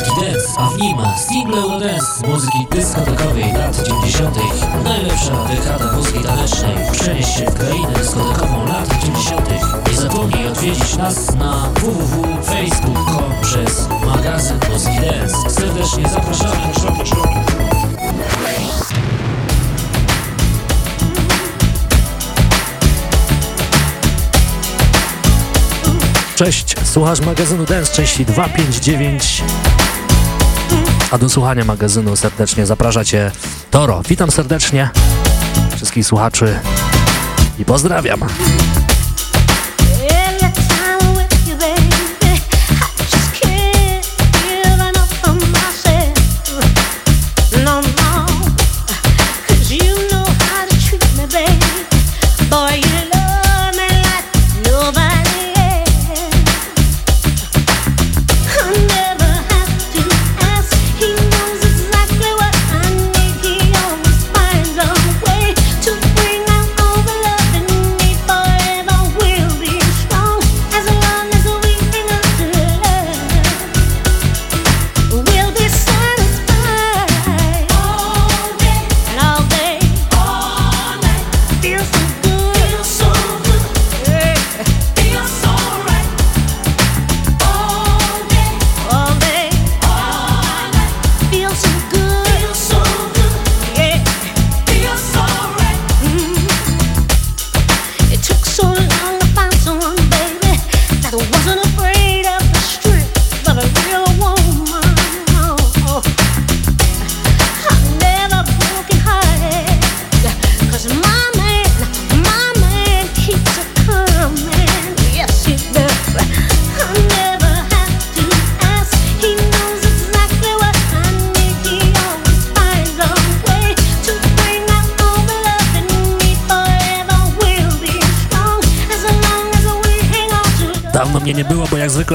muzyki dance, a w nim single Eurodance muzyki dyskotekowej lat 90. Najlepsza dekada muzyki tanecznej. Przenieś się w krainę dyskotekową lat 90. Nie zapomnij odwiedzić nas na www.facebook.com przez magazyn muzyki dance. Serdecznie zapraszamy. Cześć, słuchasz magazynu Dance części 259. A do słuchania magazynu serdecznie zaprasza Cię Toro. Witam serdecznie wszystkich słuchaczy i pozdrawiam.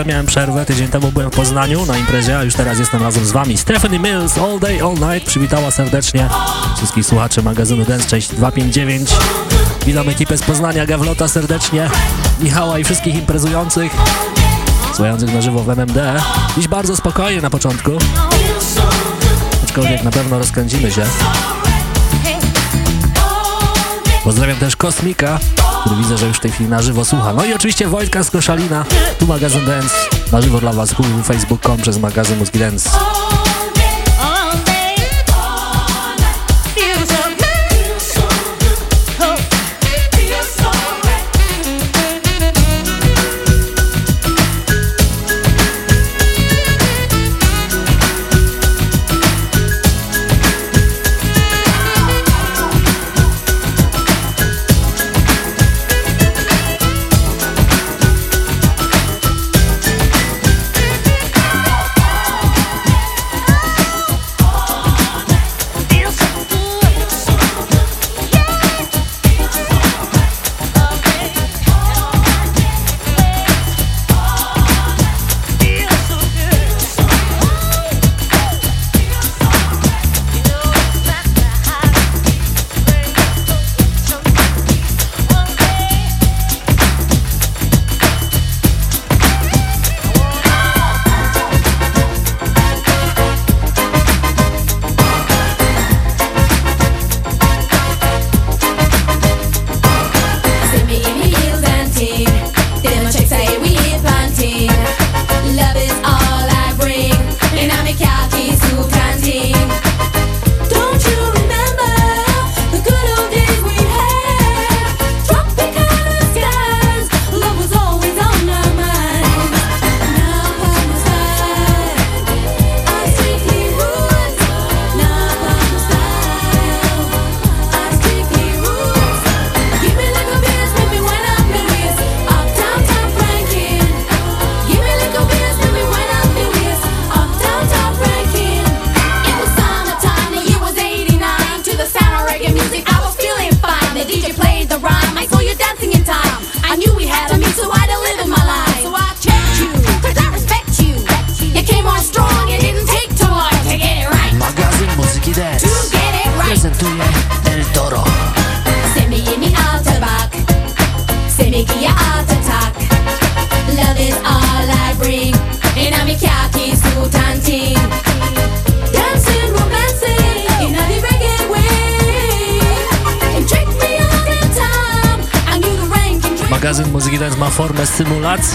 Miałem przerwę, tydzień temu byłem w Poznaniu na imprezie, a już teraz jestem razem z wami. Stephanie Mills, All Day, All Night, przywitała serdecznie wszystkich słuchaczy magazynu Dance, część 259. Witam ekipę z Poznania, Gawlota serdecznie, Michała i wszystkich imprezujących, słuchających na żywo w MMD. Dziś bardzo spokojnie na początku, aczkolwiek na pewno rozkręcimy się. Pozdrawiam też Kosmika, który widzę, że już w tej chwili na żywo słucha. No i oczywiście Wojtka z Koszalina, tu magazyn Dance, na żywo dla Was, www.facebook.com przez magazyn Mózgi Dance.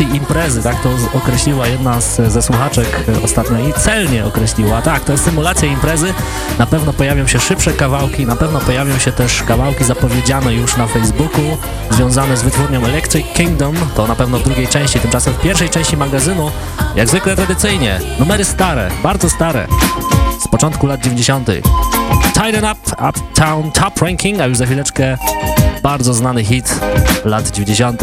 Imprezy, tak to określiła jedna z, ze słuchaczek ostatnio i celnie określiła. Tak, to jest symulacja imprezy, na pewno pojawią się szybsze kawałki, na pewno pojawią się też kawałki zapowiedziane już na Facebooku, związane z wytwórnią Electric Kingdom, to na pewno w drugiej części, tymczasem w pierwszej części magazynu, jak zwykle tradycyjnie, numery stare, bardzo stare, z początku lat 90. Tighten Up, Uptown Top Ranking, a już za chwileczkę bardzo znany hit lat 90.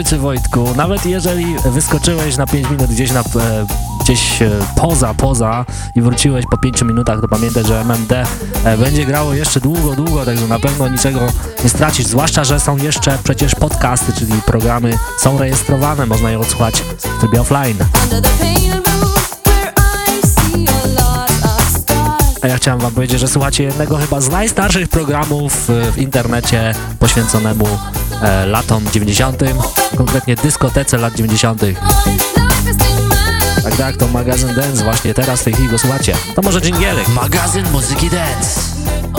kończy, Wojtku. Nawet jeżeli wyskoczyłeś na 5 minut gdzieś na... E, gdzieś e, poza, poza i wróciłeś po 5 minutach, to pamiętaj, że MMD e, będzie grało jeszcze długo, długo, także na pewno niczego nie stracisz, zwłaszcza, że są jeszcze przecież podcasty, czyli programy są rejestrowane, można je odsłuchać w trybie offline. A ja chciałem wam powiedzieć, że słuchacie jednego chyba z najstarszych programów w internecie poświęconemu e, latom 90., konkretnie dyskotece lat 90. Tak, tak, to magazyn Dance właśnie teraz w tej chwili go słuchacie. To może dżingielek. Magazyn Muzyki Dance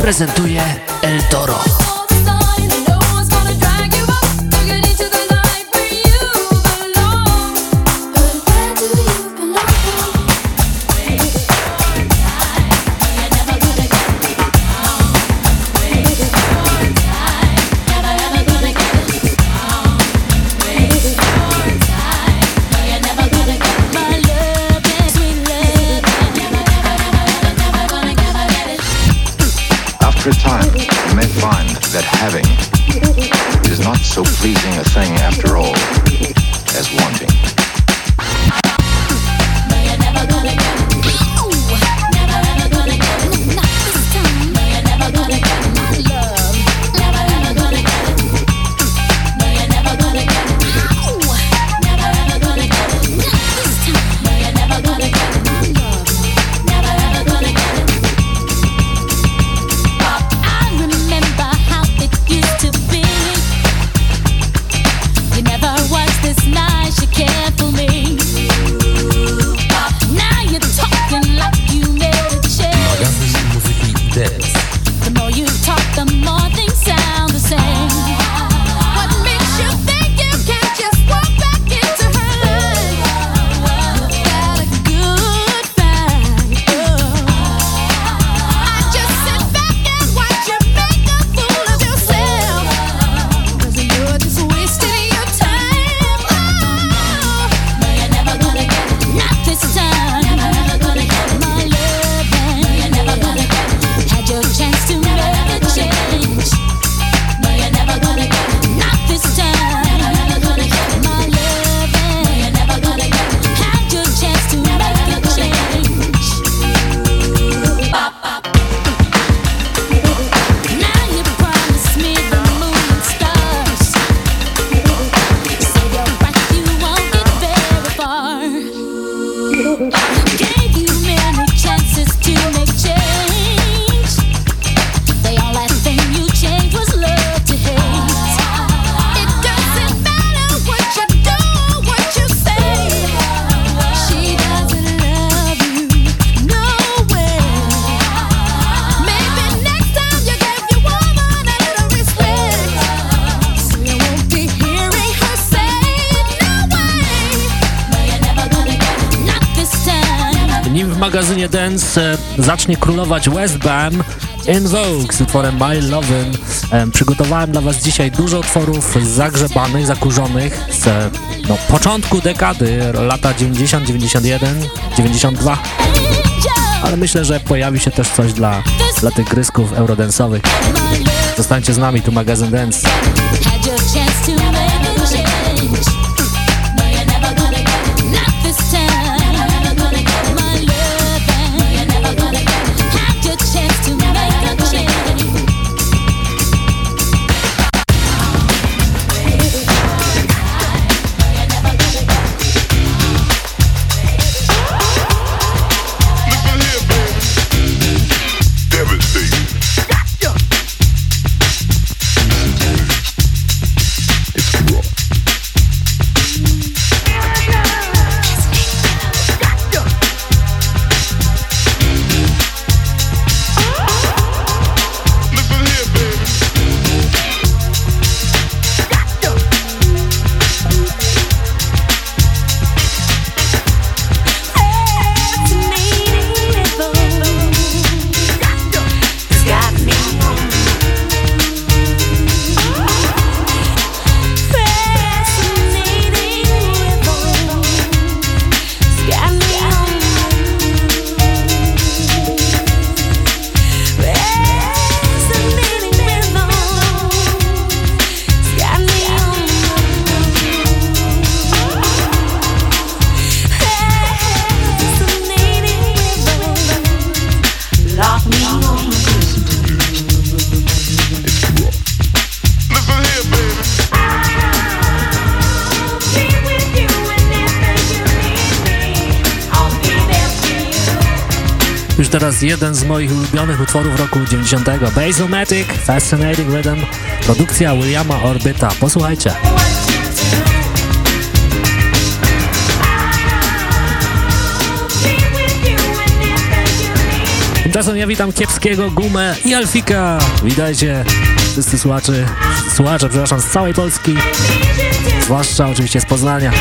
prezentuje El Toro. pleasing a thing after all. Magazynie Dance e, zacznie królować Westbam In Vogue z utworem My Lovin'. E, przygotowałem dla Was dzisiaj dużo utworów zagrzebanych, zakurzonych z no, początku dekady, lata 90, 91, 92. Ale myślę, że pojawi się też coś dla, dla tych grysków eurodensowych. Zostańcie z nami, tu magazyn Dance. Teraz jeden z moich ulubionych utworów roku 90. Basomatic, Fascinating Rhythm, produkcja Williama Orbita. Posłuchajcie. Tymczasem ja witam Kiepskiego, Gumę i Alfika. Witajcie wszyscy słuchacze, słuchacze, przepraszam, z całej Polski, zwłaszcza oczywiście z Poznania.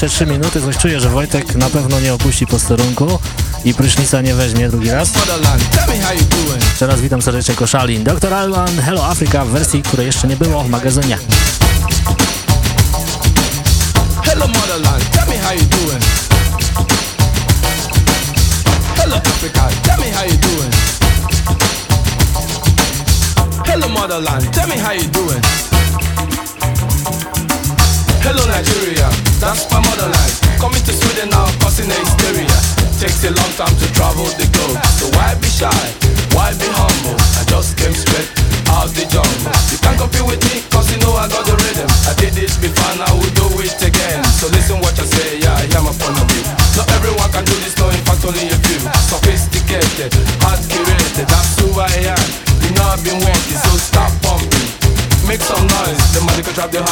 Najbliższe 3 minuty coś czuję, że Wojtek na pewno nie opuści posterunku i prysznica nie weźmie drugi raz. Jeszcze raz witam serdecznie Koszalin. Doktor Alban, Hello Africa w wersji, której jeszcze nie było w magazynie. Hello motherland, tell me how you doing. Hello Africa, tell me how you doing. Hello motherland, tell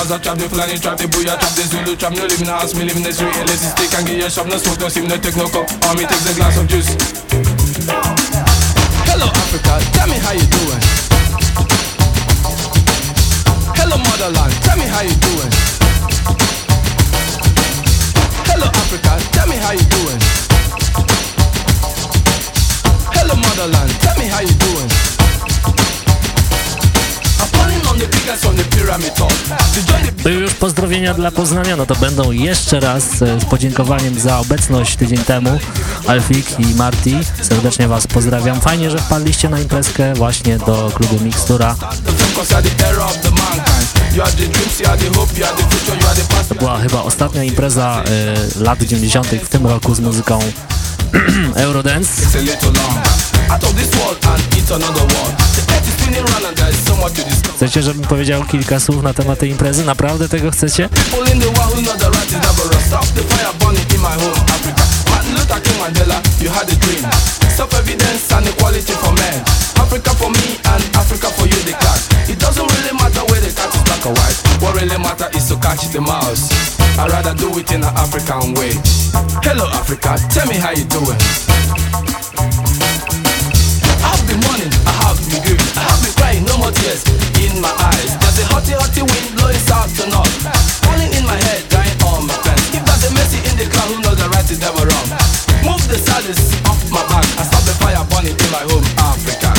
magical trap, the house, I trap, the booyah trap, the Zulu trap. No living in a house, me living in the. Illicit stick and get your shop, no smoke, no steam, no take no coke. Army takes a glass of juice. Dla Poznania, no to będą jeszcze raz e, z podziękowaniem za obecność tydzień temu. Alfik i Marty, serdecznie Was pozdrawiam. Fajnie, że wpadliście na imprezkę właśnie do klubu Mixtura. To była chyba ostatnia impreza e, lat 90. w tym roku z muzyką Eurodance. Chcecie, żebym powiedział kilka słów na temat tej imprezy? Naprawdę tego chcecie? I'd rather do it in an African way. Hello Africa, tell me how you doing. I've been wanting, I have been good. I have been crying, no more tears in my eyes. There's a hotty, hotty wind blowing south to north. Falling in my head, dying on my plans. If there's a mercy in the cloud, who knows the right is never wrong. Move the saddest off my back. I stop the fire burning in my home, Africa.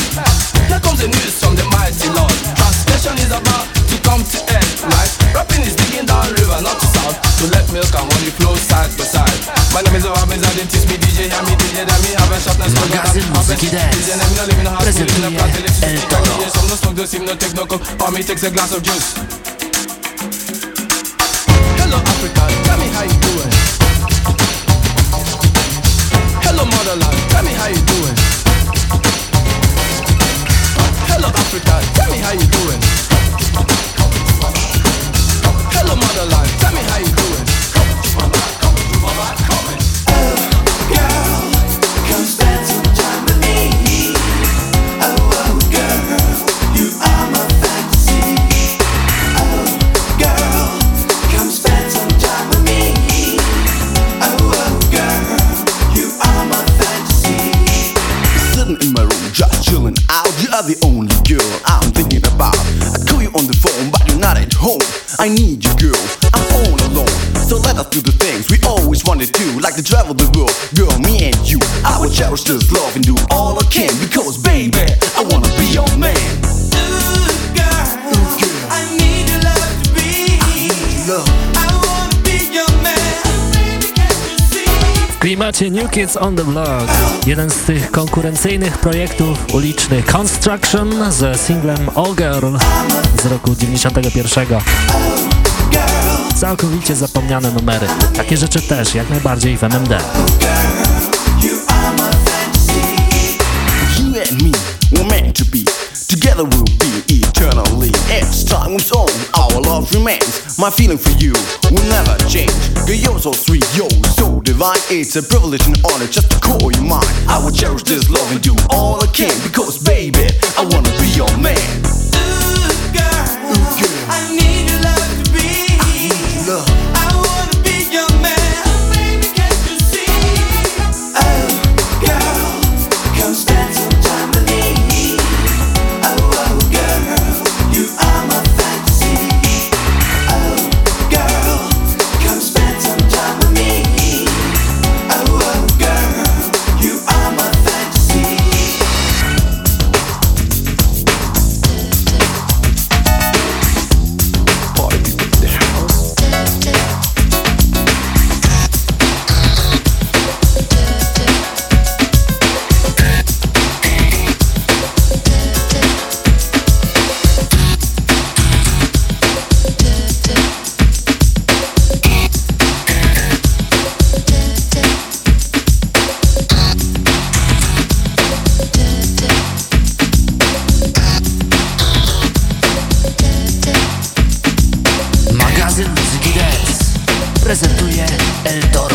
Here comes the news from the mighty Lord. Translation is about to come to end, right? Rapping is digging down river, not to south. To let milk and money flow side by side. My name is Obamiz, I didn't teach me DJ, hear me DJ, that me have a sharpness. Magazyn Muzyki Dance prezentuje El Toro. Some no smoke, no steam, no take no coke. Army takes a glass of juice. Hello Africa, tell me how you doing. Hello motherland, tell me how you doing. Hello Africa, tell me how you doing. Hello motherland, tell me how you doing. Not at home. I need you, girl. I'm all alone. So let us do the things we always wanted to, like to travel the world. Girl, me and you. I will cherish this love and do all I can because, baby, I wanna be your man. Klimacie New Kids on the Block. Jeden z tych konkurencyjnych projektów ulicznych Construction ze singlem All Girl z roku 91. Całkowicie zapomniane numery. Takie rzeczy też jak najbardziej w MMD. You and me were meant to be. Together we'll be eternally. As time moves on, our love remains. My feeling for you will never change. Girl, you're so sweet, you're so divine. It's a privilege and honor just to call you mine. I will cherish this love and do all I can because, baby, I wanna be your man. prezentuje Eldor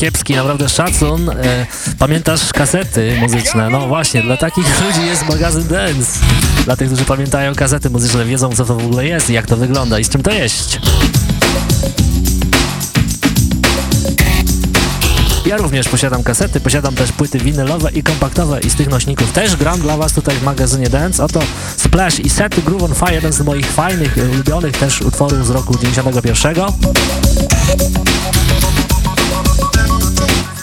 Kiepski, naprawdę szacun. E, pamiętasz kasety muzyczne? No właśnie, dla takich ludzi jest magazyn Dance. Dla tych, którzy pamiętają kasety muzyczne, wiedzą co to w ogóle jest i jak to wygląda i z czym to jeść. Ja również posiadam kasety, posiadam też płyty winylowe i kompaktowe i z tych nośników też gram dla Was tutaj w magazynie Dance. Oto Splash i Set Groove on Fire, jeden z moich fajnych, ulubionych też utworów z roku 91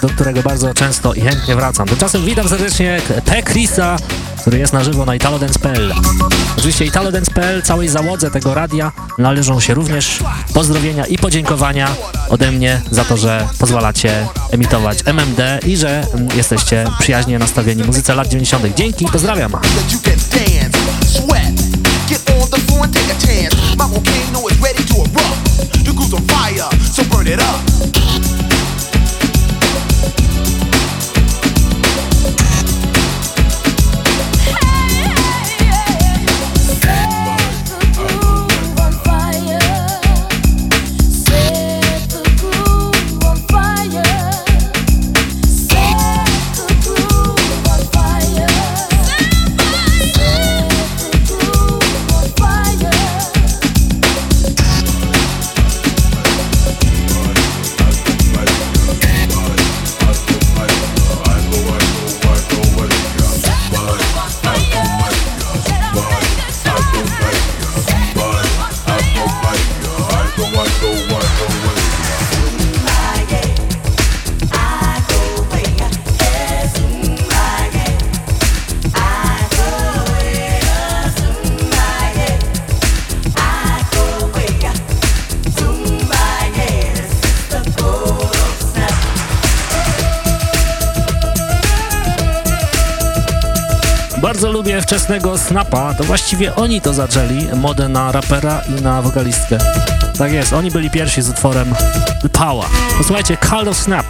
do którego bardzo często i chętnie wracam. Tymczasem witam serdecznie P. Chrisa, który jest na żywo na italodance.pl. Oczywiście italodance.pl, całej załodze tego radia należą się również pozdrowienia i podziękowania ode mnie za to, że pozwalacie emitować MMD i że jesteście przyjaźnie nastawieni muzyce lat 90. Dzięki, pozdrawiam! that you wczesnego snapa, to właściwie oni to zaczęli, modę na rapera i na wokalistkę. Tak jest, oni byli pierwsi z utworem The Power. Posłuchajcie, Call of Snap.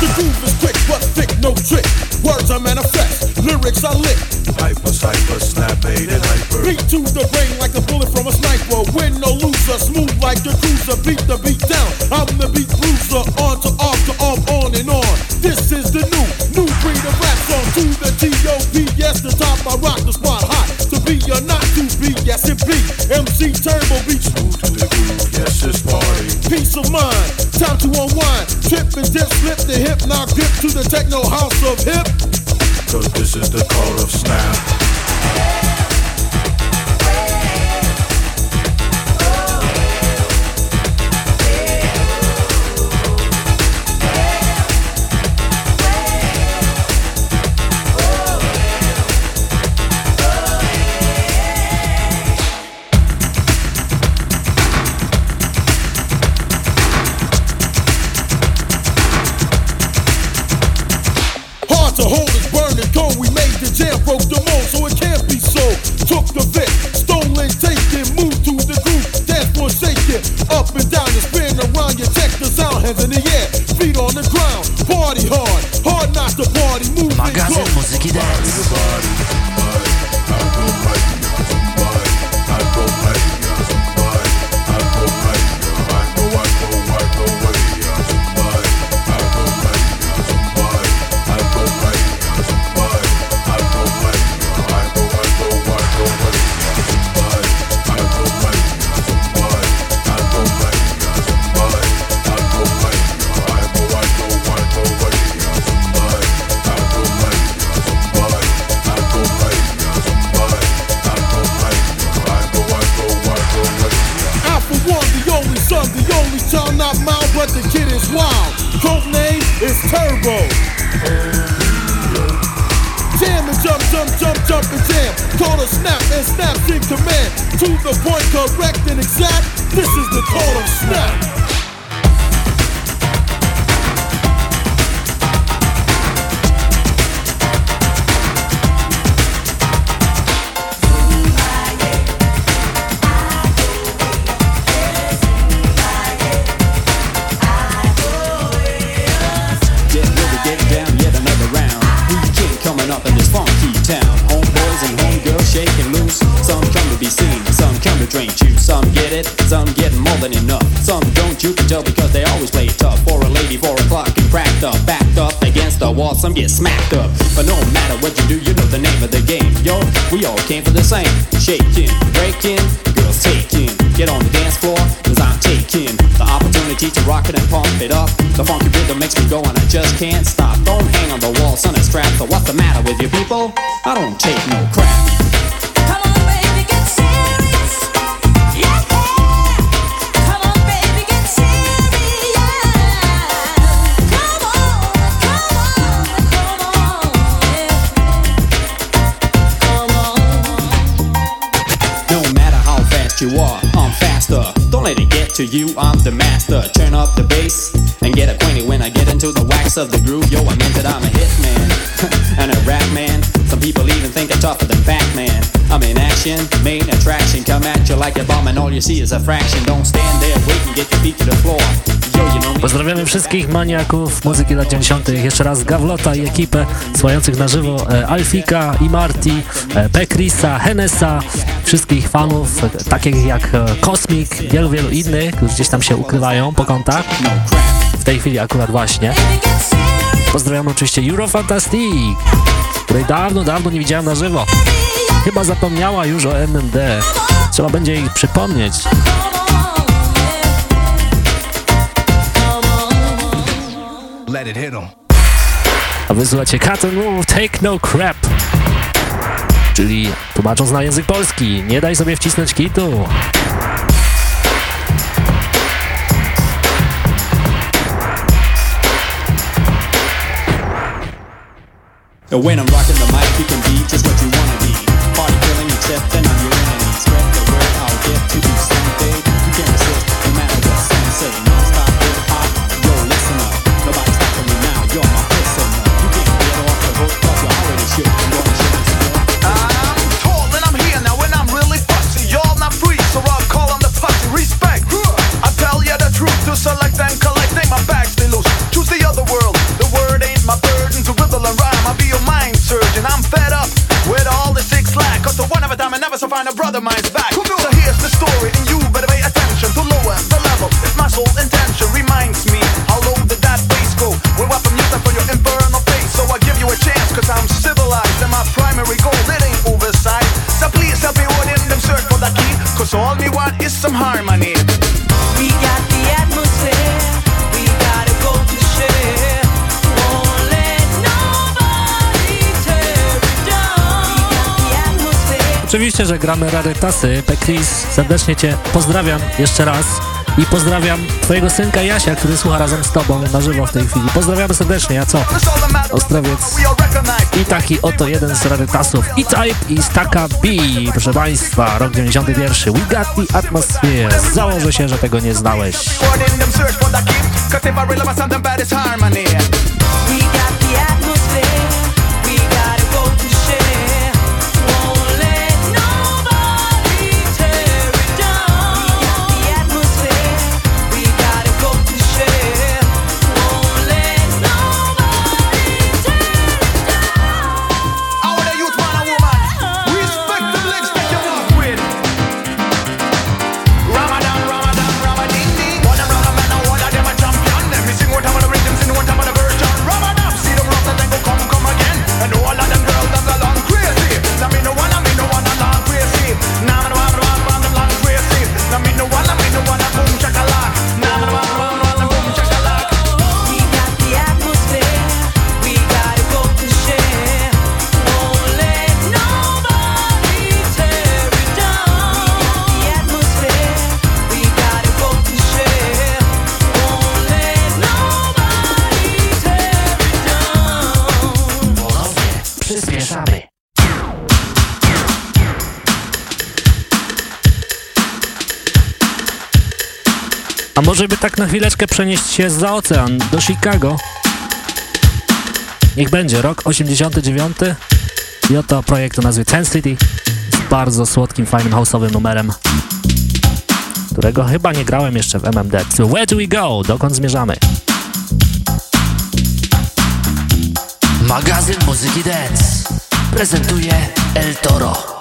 The groove is quick but thick, no trick. Words are manifest, lyrics are lit. Hyper, hyper, snap, made it hyper. Beat to the brain like a bullet from a sniper. Win or loser, smooth like a cruiser. Beat the beat down. I'm the beat bruiser. On to off to and on. The top I rock the spot hot. To be or not to be, yes it be. MC Turbo beats. Move to the groove, yes, it's party. Peace of mind, time to unwind. Trip and dip, slip the hip, now grip to the techno house of hip. Cause this is the call of snap. Hands in the air, feet on the ground. Party hard, hard not to party, move Magazyn muzyki dance. Pozdrawiamy wszystkich maniaków muzyki lat 90. Jeszcze raz Gawlota i ekipę słuchających na żywo e, Alfika, Imarti, e, Pekrisa, Henesa, wszystkich fanów e, takich jak Kosmik, wielu, wielu innych, którzy gdzieś tam się ukrywają po kątach. W tej chwili akurat właśnie. Pozdrawiam oczywiście Eurofantastic, której dawno, dawno nie widziałem na żywo. Chyba zapomniała już o MMD. Trzeba będzie ich przypomnieć. Let it hit em. A wysłuchacie Cotton Move Take No Crap. Czyli tłumacząc na język polski, nie daj sobie wcisnąć kitu. Now when I'm rocking the mic, you can be just what you want. Yeah. and oczywiście, że gramy rarytasy. Pekris, serdecznie Cię pozdrawiam jeszcze raz i pozdrawiam Twojego synka Jasia, który słucha razem z Tobą na żywo w tej chwili. Pozdrawiamy serdecznie, a co? Ostrowiec i taki oto jeden z rarytasów. E-Type i Staka B, proszę Państwa, rok 91. We got the atmosphere. Założę się, że tego nie znałeś. Tak na chwileczkę przenieść się za ocean, do Chicago? Niech będzie, rok 89 i oto projekt o nazwie Ten City z bardzo słodkim, fajnym house'owym numerem, którego chyba nie grałem jeszcze w MMD. So where do we go? Dokąd zmierzamy? Magazyn Muzyki Dance prezentuje El Toro.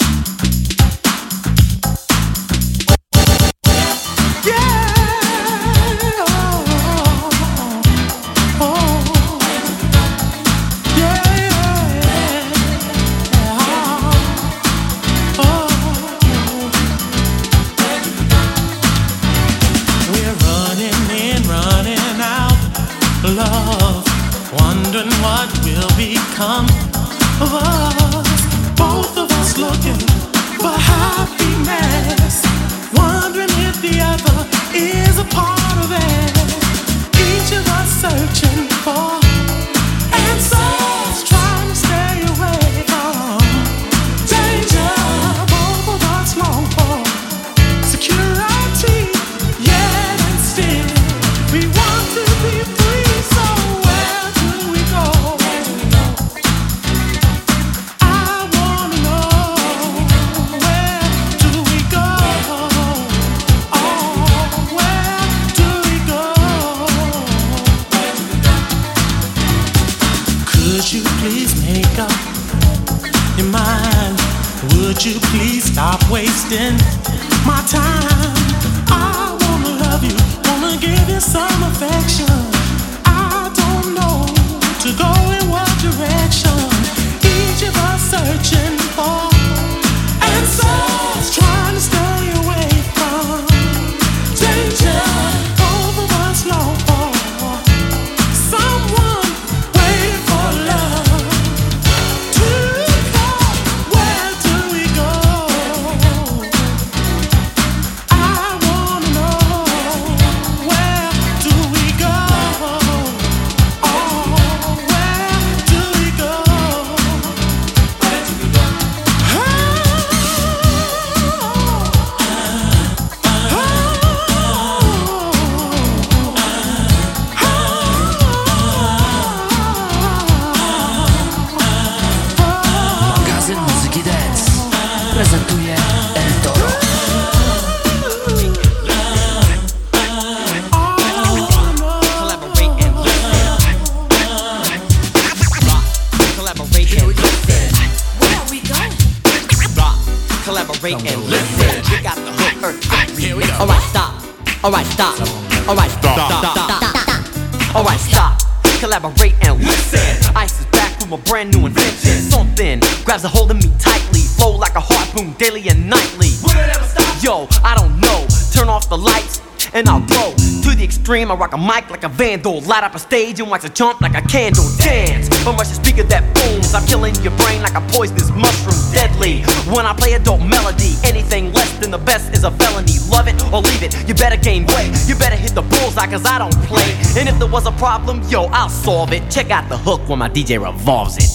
The extreme. I rock a mic like a vandal. Light up a stage and watch a jump like a candle. Dance from a speaker that booms. I'm killing your brain like a poisonous mushroom. Deadly. When I play a dope melody, anything less than the best is a felony. Love it or leave it. You better gain weight. You better hit the bullseye cause I don't play. And if there was a problem, yo, I'll solve it. Check out the hook when my DJ revolves it.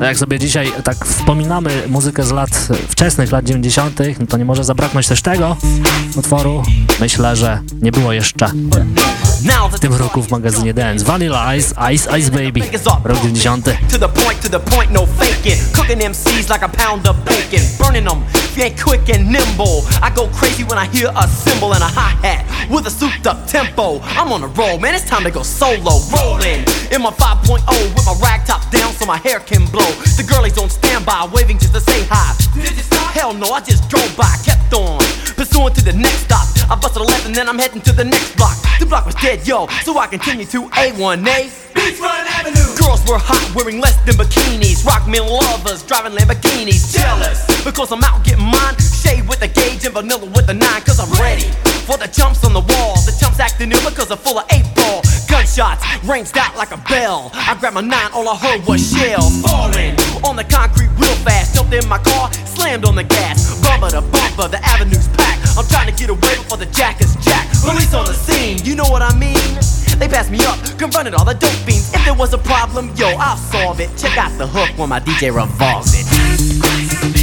Jak sobie dzisiaj tak wspominamy muzykę z lat wczesnych, lat 90., no to nie może zabraknąć też tego utworu. Myślę, że nie było jeszcze w tym roku w magazynie Dance. Vanilla Ice, Ice Ice Baby, rok 90. To the point, to the point, no faking. Cooking MCs like a pound of bacon. Burning them, ain't quick and nimble. I go crazy when I hear a cymbal and a hi hat with a souped up tempo. I'm on a roll, man, it's time to go solo. Rolling in my 5.0 with my rag top down so my hair can blow. The girlies on standby, waving just to say hi. Hell no, I just drove by, kept on. Pursuing to the next stop. I busted a left and then I'm heading to the next block. The block was dead, yo, so I continue to A1A. Beachfront Avenue. Girls were hot, wearing less than bikinis. Rock men lovers, driving Lamborghinis. Jealous, because I'm out getting mine. Shade with a gauge and vanilla with a nine, cause I'm ready for the jumps on the wall. The jumps acting new because I'm full of eight ball. Gunshots ranged out like a bell. I grabbed my nine, all I heard was shells falling on the concrete real fast. Jumped in my car, slammed on the gas. Bumper to bumper, the avenue's packed. I'm trying to get away before the jack is jack. Police on the scene, you know what I mean? They passed me up, confronted all the dope fiends. If there was a problem, yo, I'll solve it. Check out the hook when my DJ revolves it.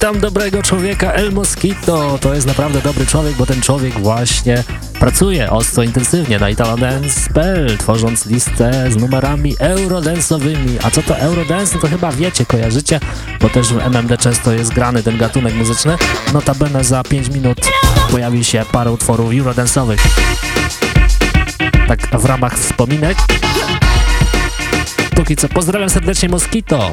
Witam dobrego człowieka El Mosquito. To jest naprawdę dobry człowiek, bo ten człowiek właśnie pracuje ostro intensywnie na italodance.pl, tworząc listę z numerami eurodance'owymi. A co to eurodance? No to chyba wiecie, kojarzycie, bo też w MMD często jest grany ten gatunek muzyczny. Notabene za 5 minut pojawi się parę utworów eurodance'owych. Tak w ramach wspominek. Póki co pozdrawiam serdecznie Mosquito.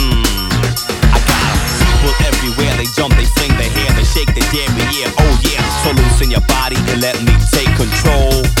nobody let me take control.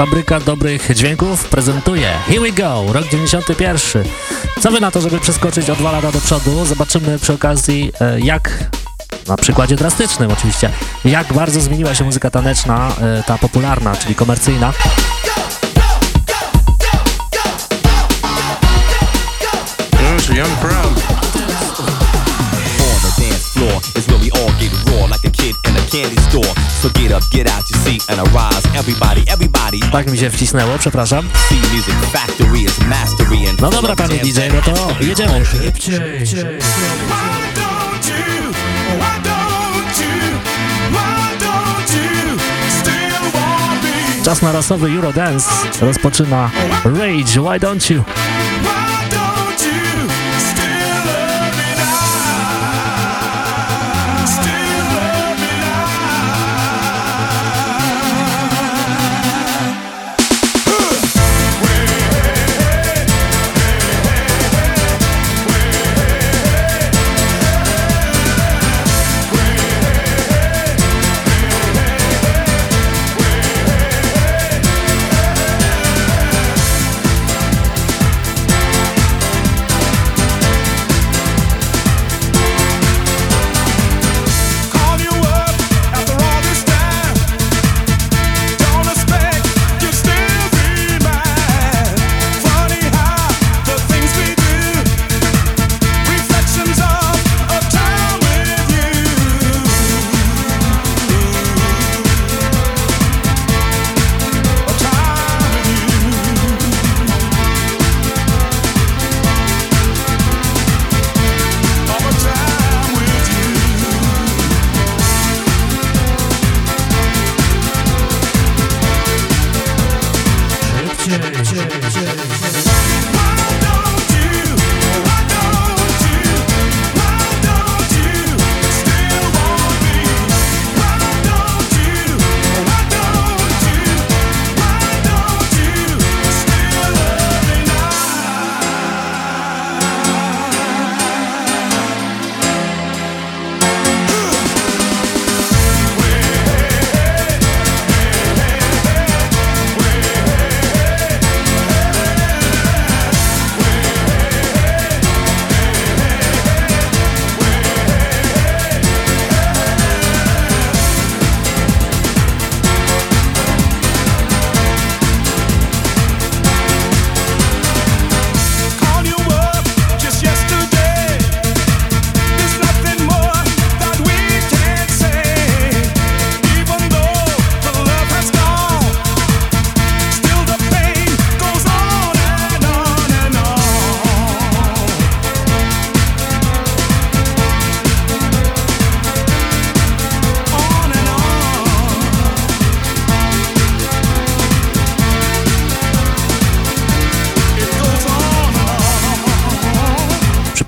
Fabryka Dobrych Dźwięków prezentuje Here We Go, rok 91. Co wy na to, żeby przeskoczyć o dwa lata do przodu? Zobaczymy przy okazji e, jak, na przykładzie drastycznym oczywiście, jak bardzo zmieniła się muzyka taneczna, e, ta popularna, czyli komercyjna. young pro. Floor is where we all get raw like a kid in a candy store. So get up, get out your seat and arise. Everybody, everybody. Tak mi się wcisnęło, przepraszam. See Music Factory is mastery and No dobra, panie DJ, no to jedziemy. Czas na rasowy Eurodance rozpoczyna Rage, Why Don't You?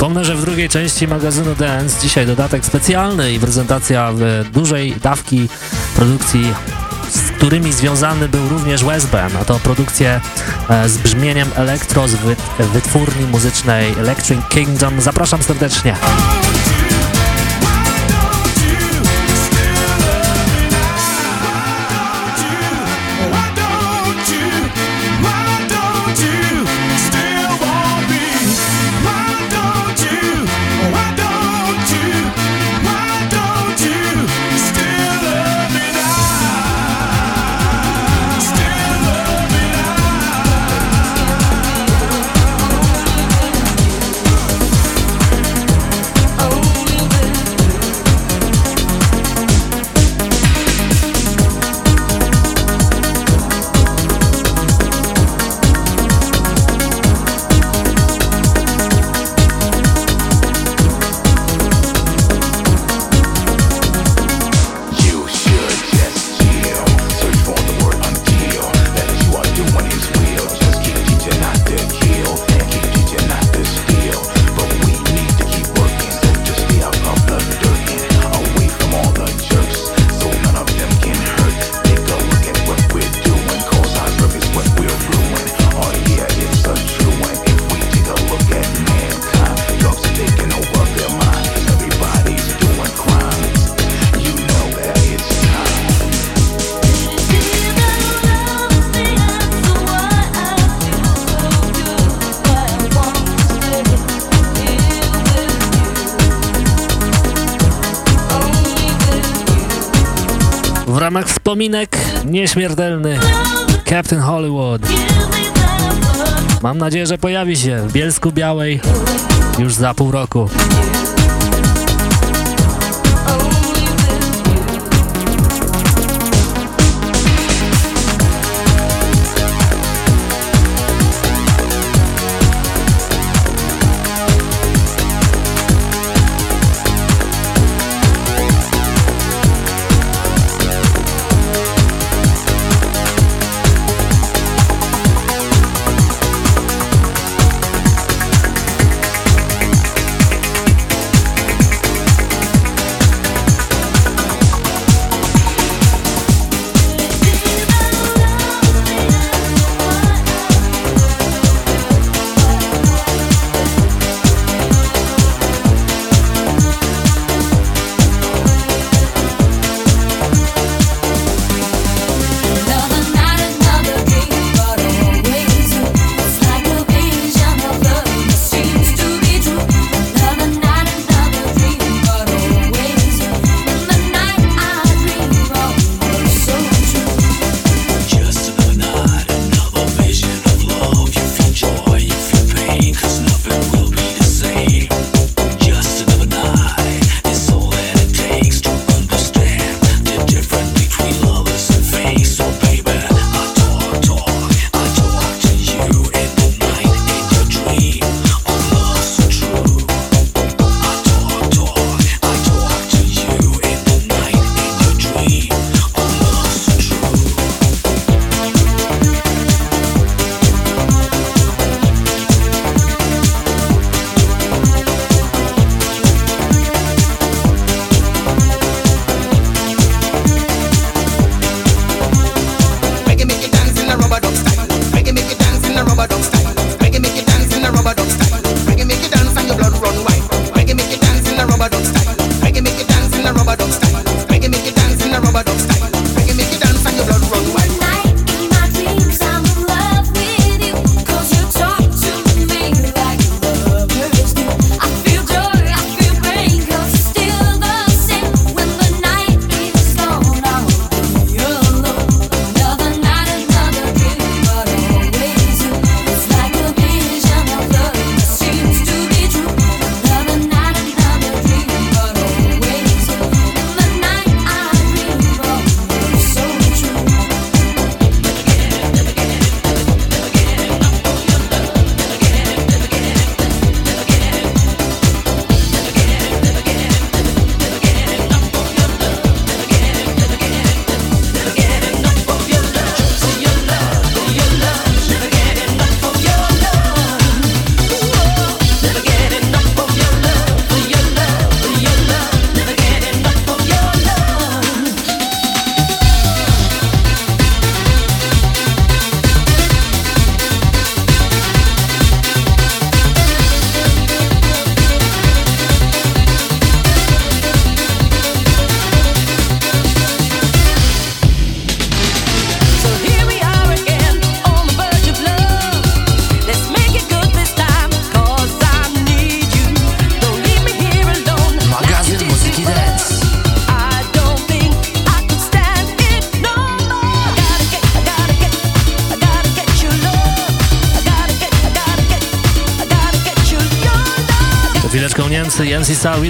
Przypomnę, że w drugiej części magazynu Dance dzisiaj dodatek specjalny i prezentacja dużej dawki produkcji, z którymi związany był również Westbam, a to produkcje e, z brzmieniem elektro z wytwórni muzycznej Electric Kingdom. Zapraszam serdecznie. nieśmiertelny Captain Hollywood. Mam nadzieję, że pojawi się w Bielsku Białej już za pół roku.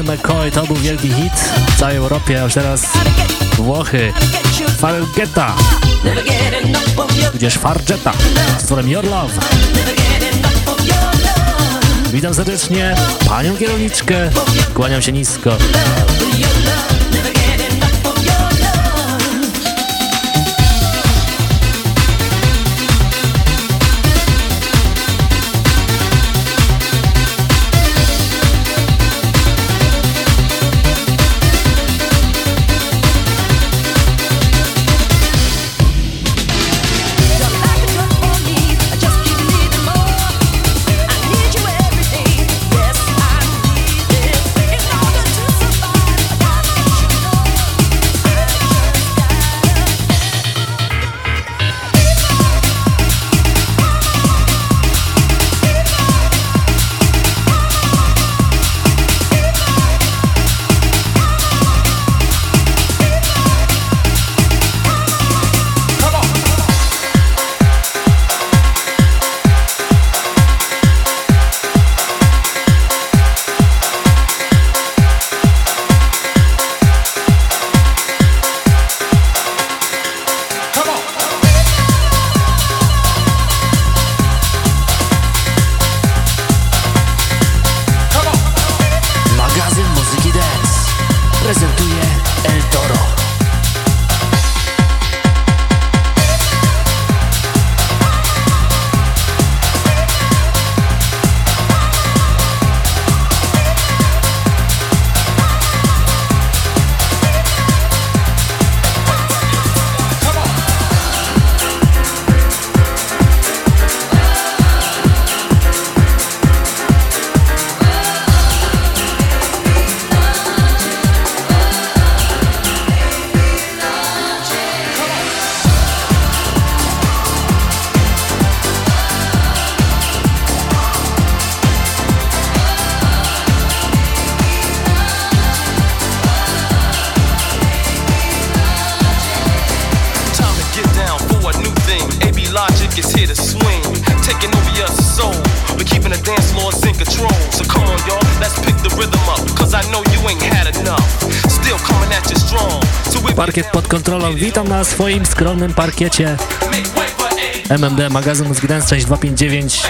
Will McCoy, to był wielki hit w całej Europie, a już teraz Włochy. Fargetta, tudzież Fargetta, z utworem Your Love. Witam serdecznie panią kierowniczkę, kłaniam się nisko. Witam na swoim skromnym parkiecie. MMD, magazyn Dance, część 259.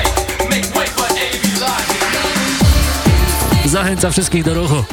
Zachęca wszystkich do ruchu.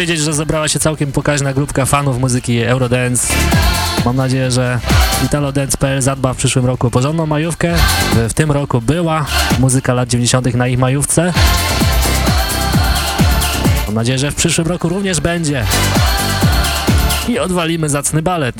Powiedzieć, że zebrała się całkiem pokaźna grupka fanów muzyki Eurodance. Mam nadzieję, że ItaloDance.pl zadba w przyszłym roku o porządną majówkę. W- W tym roku była muzyka lat 90. na ich majówce. Mam nadzieję, że w przyszłym roku również będzie. I odwalimy zacny balet.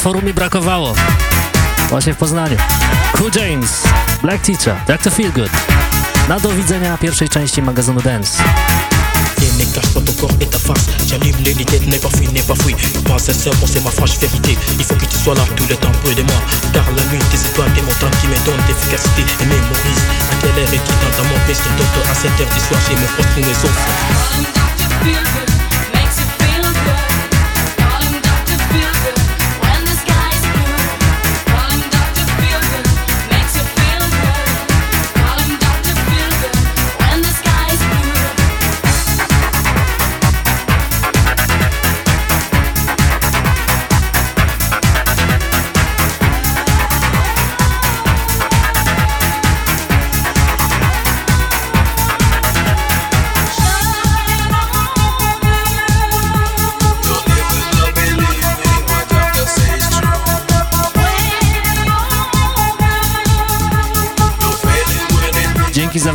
Utworu mi brakowało. Właśnie w Poznaniu. Cool James, Black Teacher, Jak to Feel Good. Na do widzenia pierwszej części magazynu Dance. Cache quand ton corps est ta face J'allume les n'est pas fui, n'est pas fouille Pas sincèrement c'est ma franche vérité Il faut que tu sois là tout le temps près de moi Car la lune, tes étoiles, qui me donnent d'efficacité et mémorise À quelle heure est-il dans mon peste docteur à 7 heures du soir j'ai mon poste pour mes offres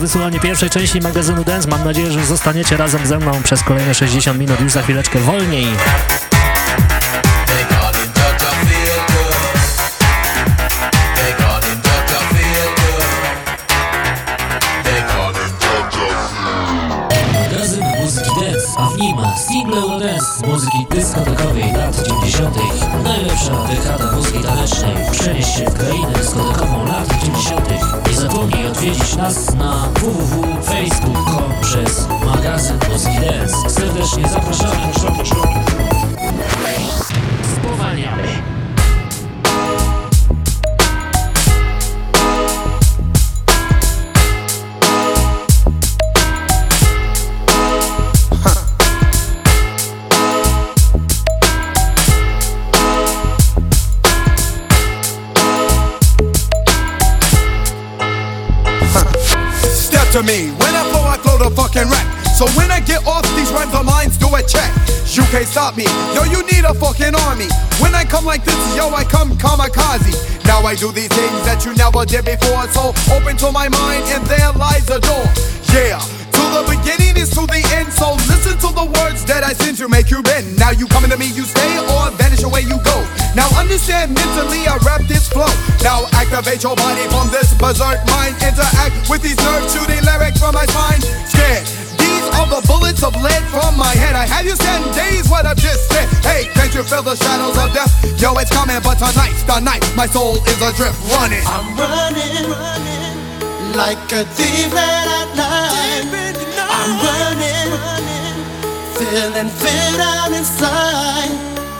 wysłuchanie pierwszej części magazynu Dance. Mam nadzieję, że zostaniecie razem ze mną przez kolejne 60 minut, już za chwileczkę wolniej. So when I get off these rhymes of mine, do a check. You can't stop me. Yo, you need a fucking army. When I come like this, yo, I come kamikaze. Now I do these things that you never did before. So open to my mind, and there lies a door. Yeah. To the beginning is to the end. So listen to the words that I send you, make you bend. Now you coming to me, you stay or vanish away you go. Now understand mentally, I rap this flow. Now activate your body from this berserk mind. Interact with these nerve shooting lyrics from my spine. Scared. Are the bullets of lead from my head. I have you stand days what I've just said. Hey, can't you feel the shadows of death? Yo, it's coming, but tonight's the night. My soul is adrift, running. I'm running, running like a thief at night. I'm running, running, feeling fear down inside.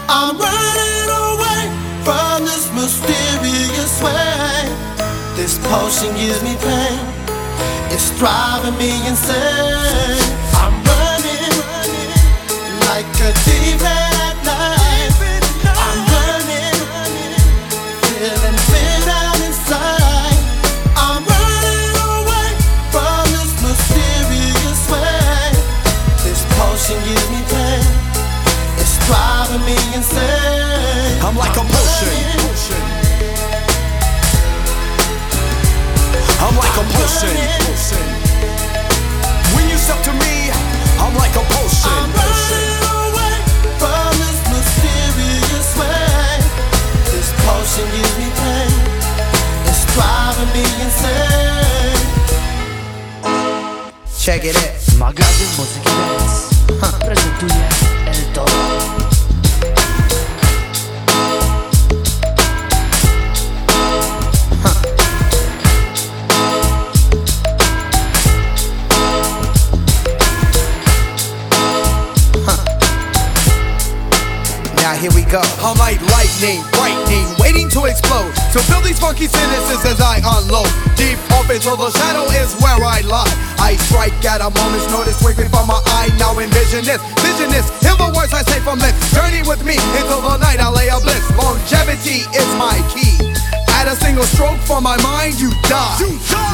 I'm running away from this mysterious way. This potion gives me pain. It's driving me insane. When you step to me, I'm like a potion. Potion gives me pain. It's driving me insane. Check it out. Magazyn Muzyki Dance prezentuje El Toro. Now here we go. I'm like lightning, waiting to explode. So fill these funky sentences as I unload. Deep up into the shadow is where I lie. I strike at a moment's notice, wait before my eye. Now envision this, vision this. Hear the words I say from lips. Journey with me into the night. I lay a bliss. Longevity is my key. At a single stroke from my mind, you die.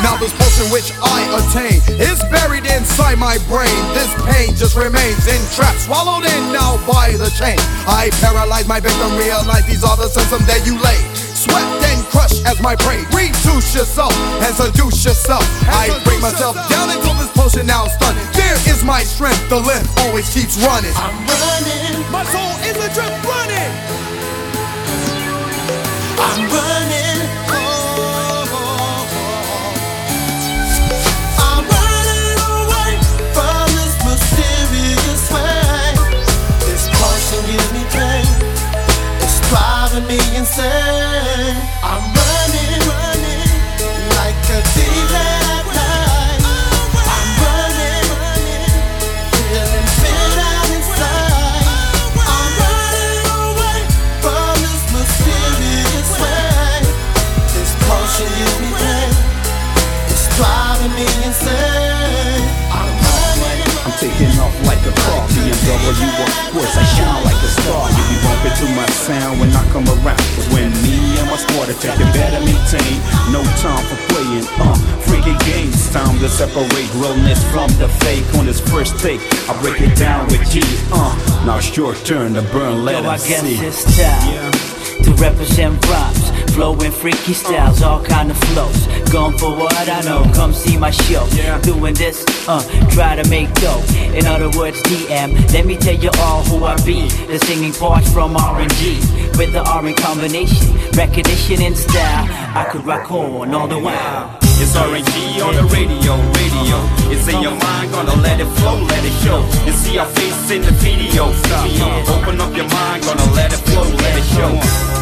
Now this potion which I attain is buried inside my brain. This pain just remains entrapped, swallowed in now by the chain. I paralyze my victim, realize these are the symptoms that you lay. Swept and crushed as my prey. Reduce yourself and seduce yourself. I bring myself down until this potion now stunned. There is my strength, the lift always keeps running. I'm running, My soul is adrift running. driving me insane. I'm running, running like a thief. I'm running, feeling out inside. I'm running away from this mysterious way. This potion gives me pain. It's driving me insane. I'm taking off like a car, BMW, of course I shine like a star. To my sound when I come around. Cause when me and my squad attack, you better maintain. No time for playing, uh, freaky games. Time to separate realness from the fake. On this first take, I break it down with G, uh. Now it's your turn to burn, let Yo, I guess see. it's time to represent rhymes, flowing freaky styles, all kind of flows. Going for what I know, come see my show. yeah. Doing this, uh, try to make dough. In other words, DM. Let me tell you all who I be. The singing parts from R&G with the R in combination, recognition and style. I could rock on all the while. It's RNG on the radio, radio. It's in your mind, gonna let it flow, let it show. You see our face in the video, video. Open up your mind, gonna let it flow, let it show.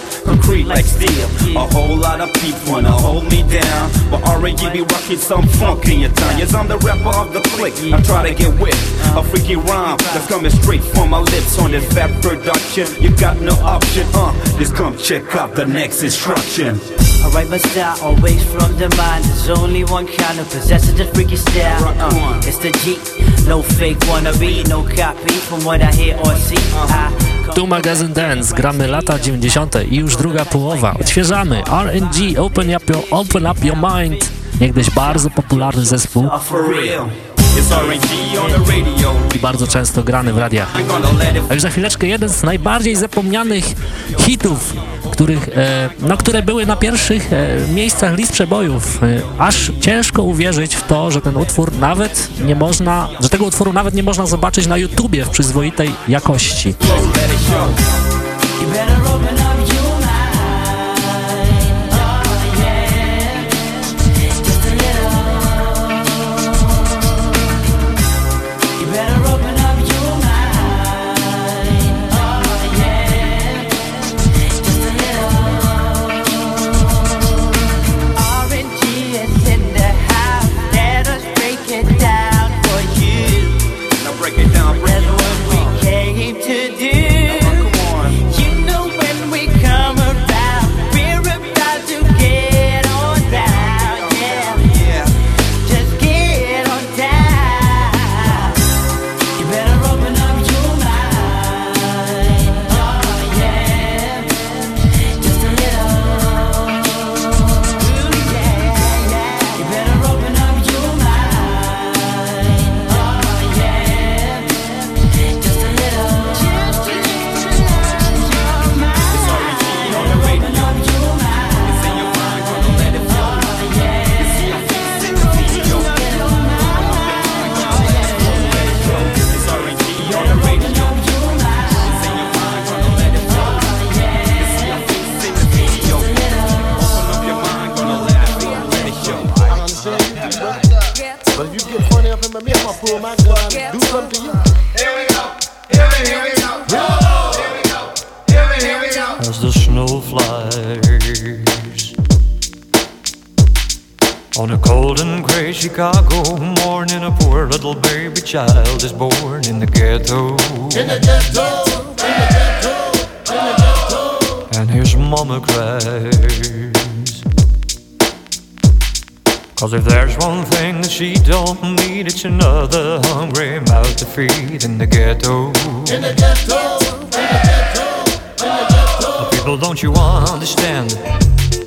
concrete like steel. A whole lot of people wanna hold me down, but already be rocking some funk in your town. Yes, I'm the rapper of the clique. I try to get with a freaky rhyme that's coming straight from my lips on this fat production. You got no option, uh. Just come check out the next instruction. I write my style always from the mind. There's only one kind of possesses the freaky style. Uh, it's the G, no fake wannabe, no copy from what I hear or see. I Tu magazyn Dance, gramy lata 90. i już druga połowa. Odświeżamy RNG, open up your, open up your mind. Niegdyś bardzo popularny zespół I bardzo często grany w radiach. A już za chwileczkę jeden z najbardziej zapomnianych hitów, których, e, no, które były na pierwszych e, miejscach list przebojów. E, aż ciężko uwierzyć w to, że ten utwór nawet nie można, że tego utworu nawet nie można zobaczyć na YouTubie w przyzwoitej jakości. You better Chicago morning, a poor little baby child is born in the ghetto. In the ghetto. In the ghetto. In the ghetto. And his mama cries. Cause if there's one thing that she don't need, it's another hungry mouth to feed in the ghetto. In the ghetto. In the ghetto. In the ghetto. People, don't you understand?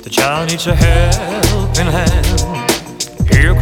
The child needs a helping hand.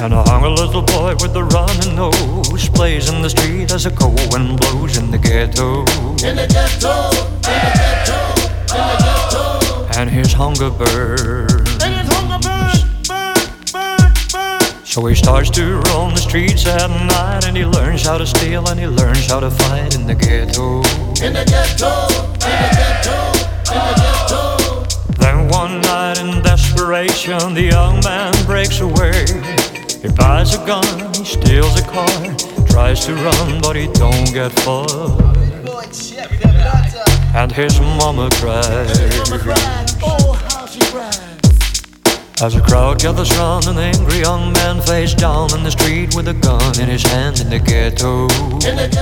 And a hungry little boy with a running nose plays in the street as a cold wind blows in the ghetto. In the ghetto. In the ghetto. In the ghetto. And his hunger burns. And his hunger burn. Burn. Burn. Burn. So he starts to roam the streets at night and he learns how to steal and he learns how to fight in the ghetto. In the ghetto, in the ghetto, in the ghetto. Then one night in desperation, the young man breaks away. He buys a gun, he steals a car, tries to run, but he don't get far. And his mama cries. Oh, how she cries. As a crowd gathers round, an angry young man face down in the street with a gun in his hand in the ghetto.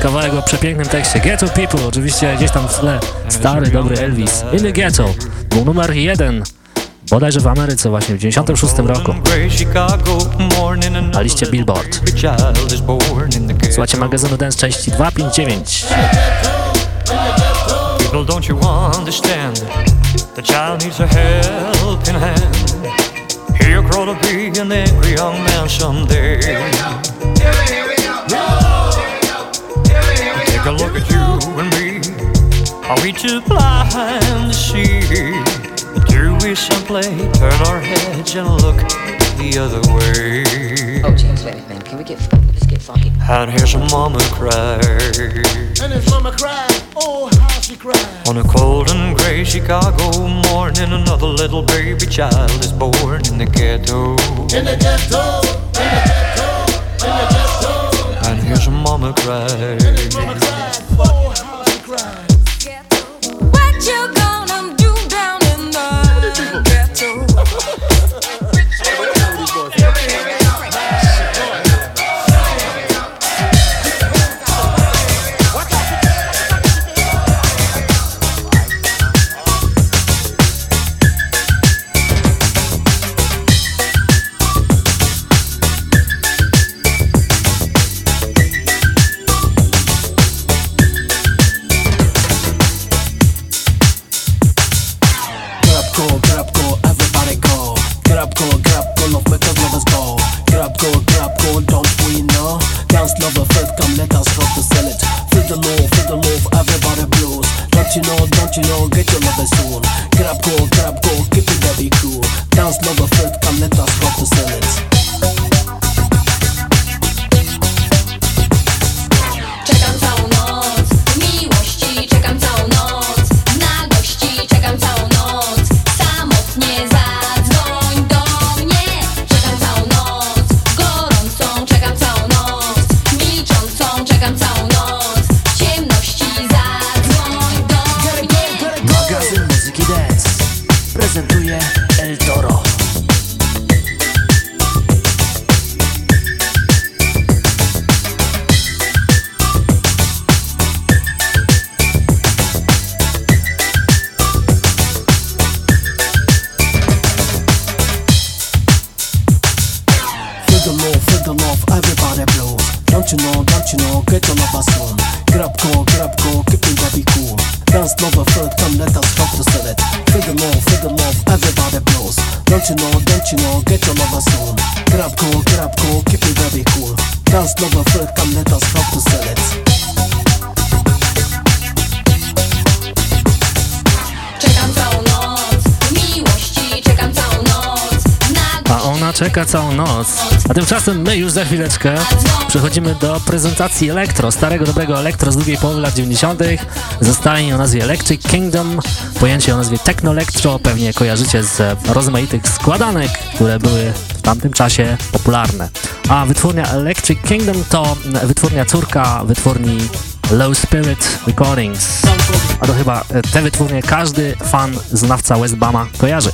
Kawałek o przepięknym tekście. Ghetto People, oczywiście gdzieś tam w tle. Stary, dobry Elvis. In the Ghetto. Był numer jeden. Bodajże w Ameryce właśnie w 96 roku. Na liście Billboard. Słuchajcie magazynu Dance części 259. People, don't you understand? The child needs a helping hand. He'll grow to be an angry young man someday. Take a look at you and me. Are we too blind to see? Do we simply turn our heads and look the other way? Oh, James, wait a minute. Can we get, let's get funky? And here's a mama cry. And his mama cried. Oh, how she cried. On a cold and gray Chicago morning, another little baby child is born in the ghetto. In the ghetto, in the ghetto, in the ghetto. And here's a mama cry. Mama cried. Oh, how she cried. What you gonna do już za chwileczkę przechodzimy do prezentacji Elektro, starego dobrego Elektro z drugiej połowy lat 90. Zostanie o nazwie Electric Kingdom, pojęcie o nazwie Techno Electro, pewnie kojarzycie z rozmaitych składanek, które były w tamtym czasie popularne. A wytwórnia Electric Kingdom to wytwórnia córka wytwórni Low Spirit Recordings. A to chyba te wytwórnie każdy fan, znawca Westbama kojarzy.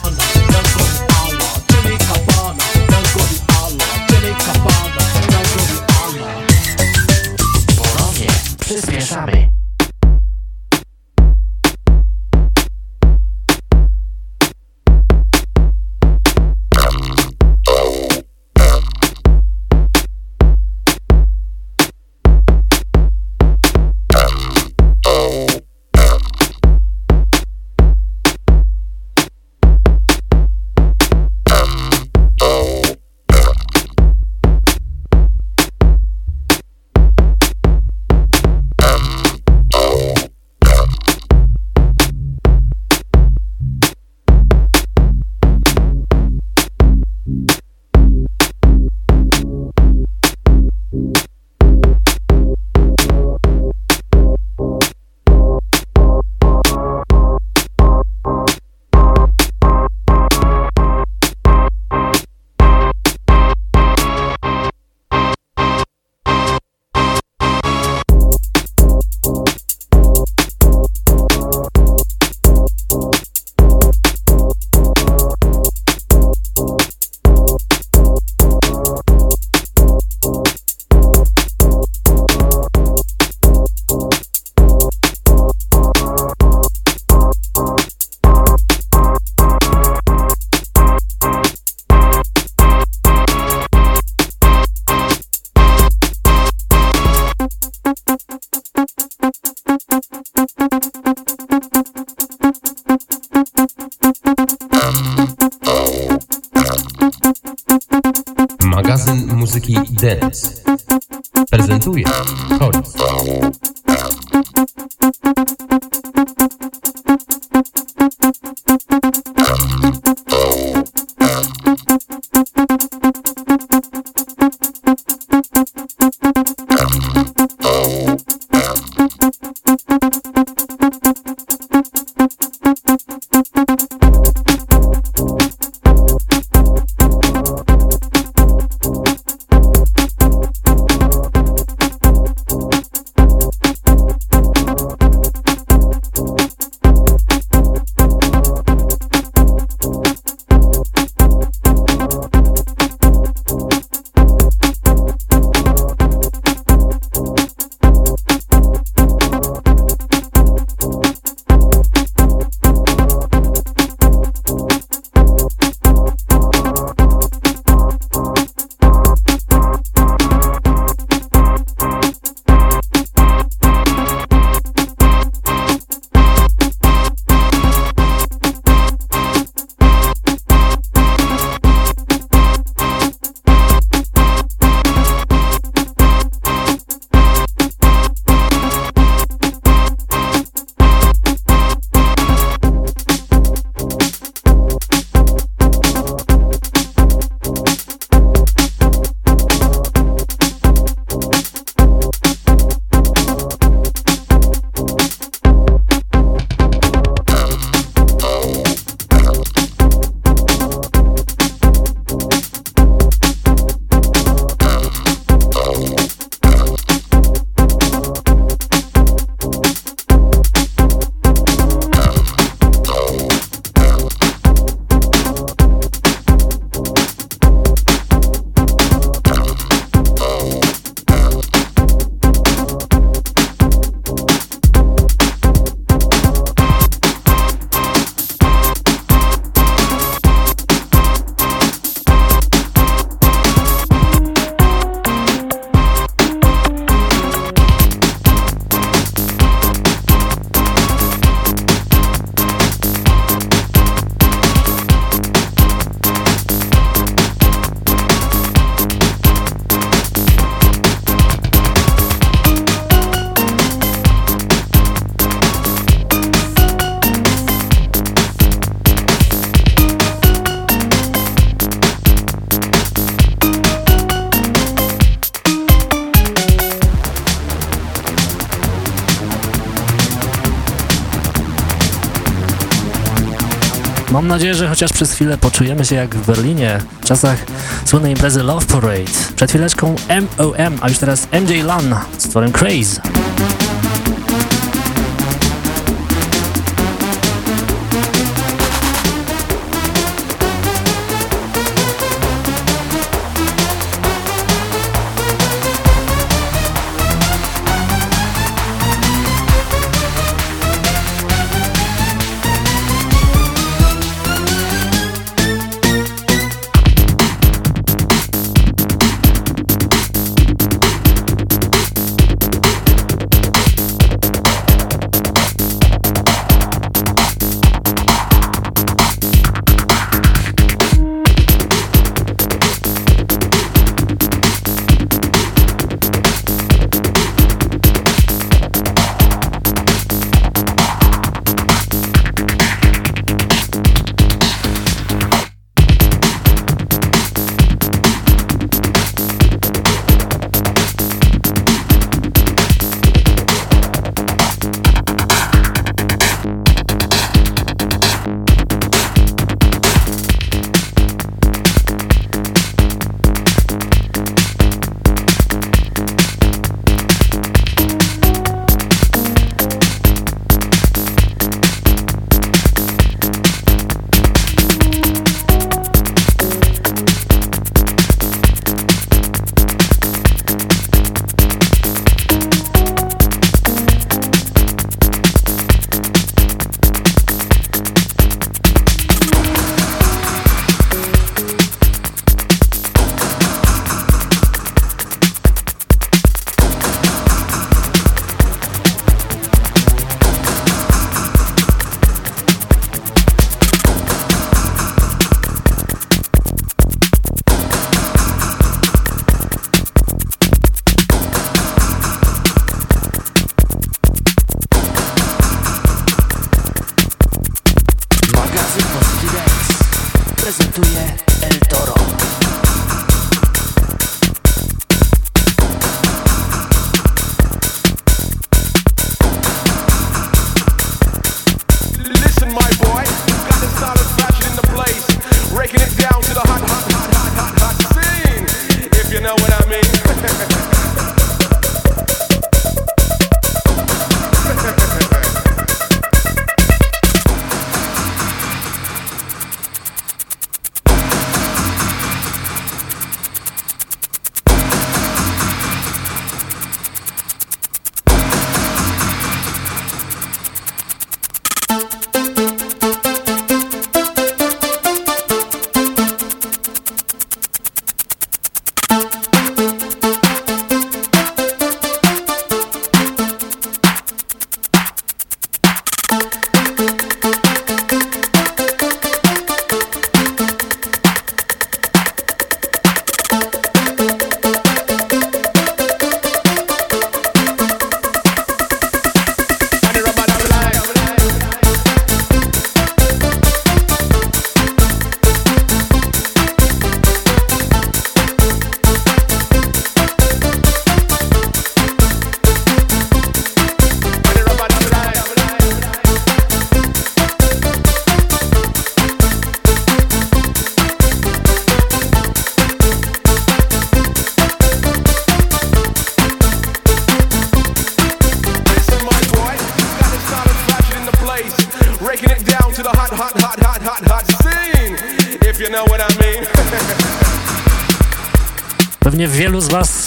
Chociaż przez chwilę poczujemy się jak w Berlinie w czasach słynnej imprezy Love Parade. Przed chwileczką MOM, a już teraz MJ Lan z tworem Craze.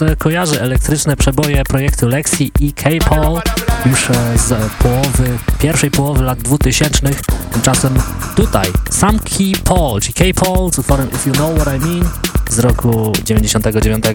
E, kojarzy elektryczne przeboje projektu Lexi i K-Paul już e, z połowy, pierwszej połowy lat 2000. Tymczasem tutaj sam K-Paul, czy K-Paul z utworem If You Know What I Mean z roku 99.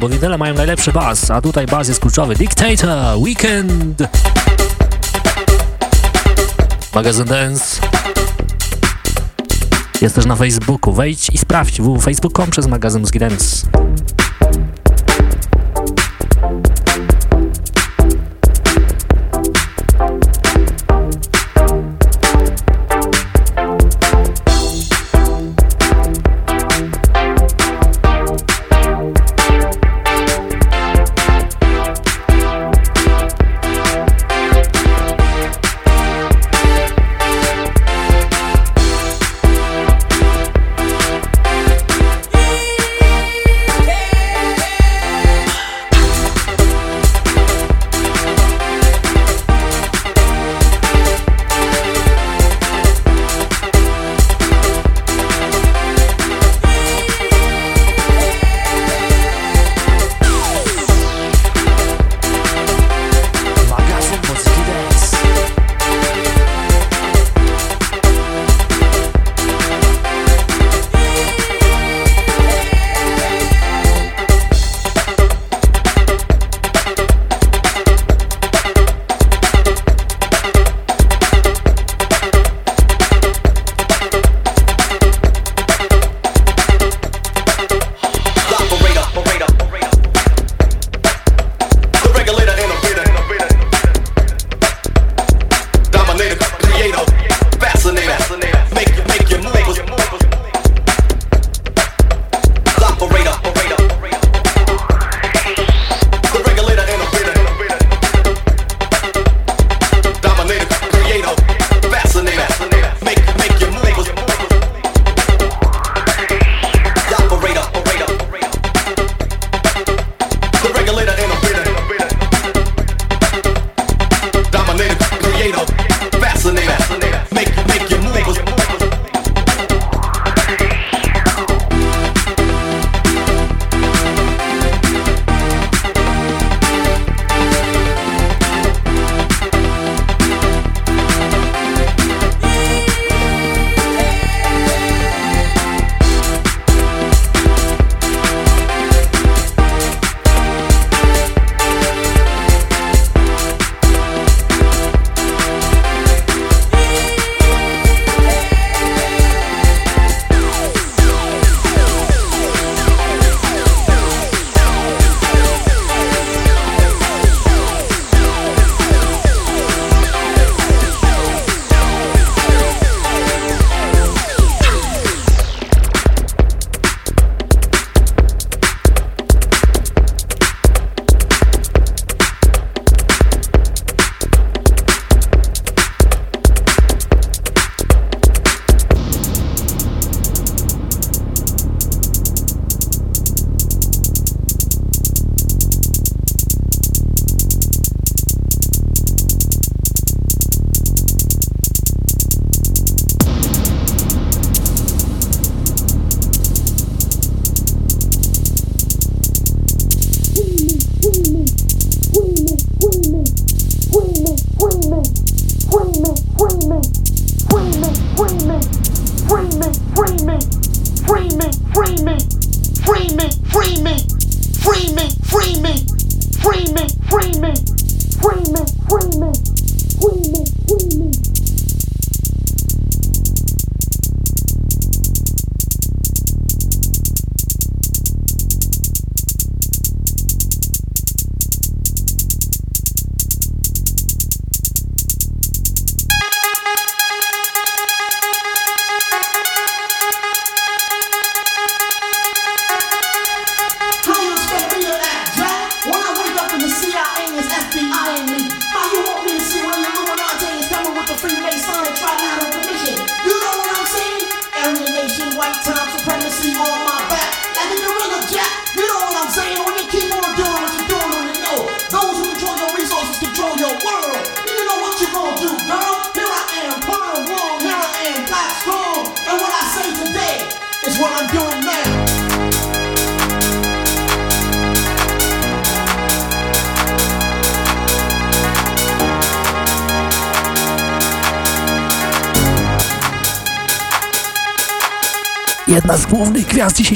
bo winyle mają najlepszy bas, a tutaj bas jest kluczowy. Dictator, Weekend, magazyn Dance. Jest też na Facebooku, wejdź i sprawdź www.facebook.com przez magazyn z Dance.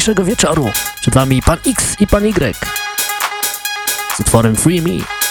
Dzisiejszego wieczoru. Przed wami pan X i pan Y. Z utworem Free Me.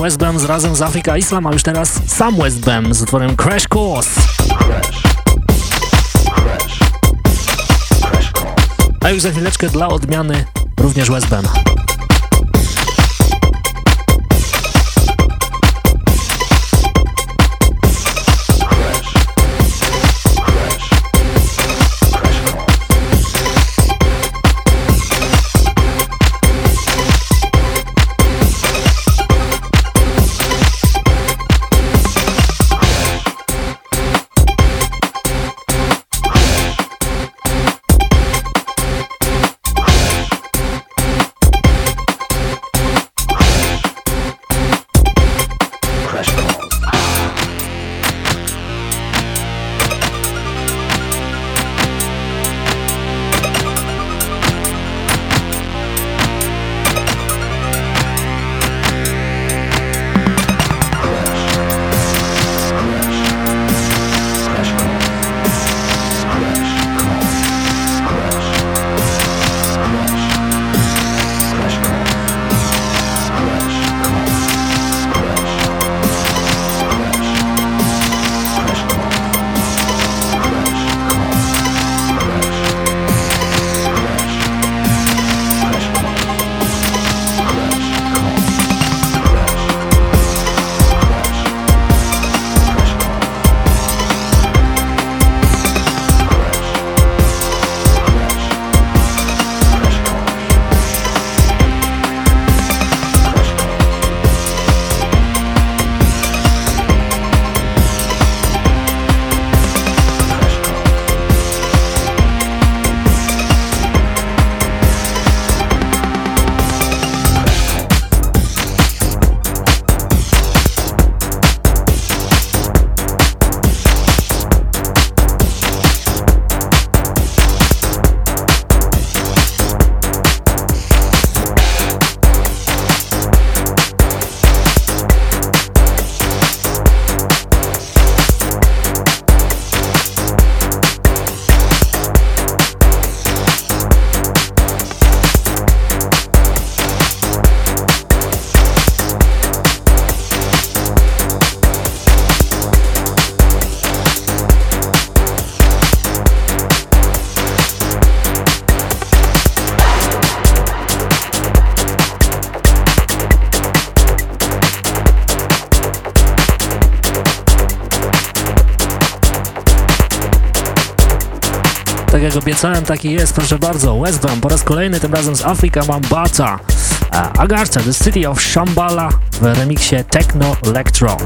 Westbam z razem z Afrika Islam, a już teraz sam Westbam z utworem Crash Course. A już za chwileczkę dla odmiany również Westbam. Obiecałem, taki jest, proszę bardzo. Westbam po raz kolejny, tym razem z Afrika Mambata. Agartha, The City of Shambhala w remiksie Techno Electro.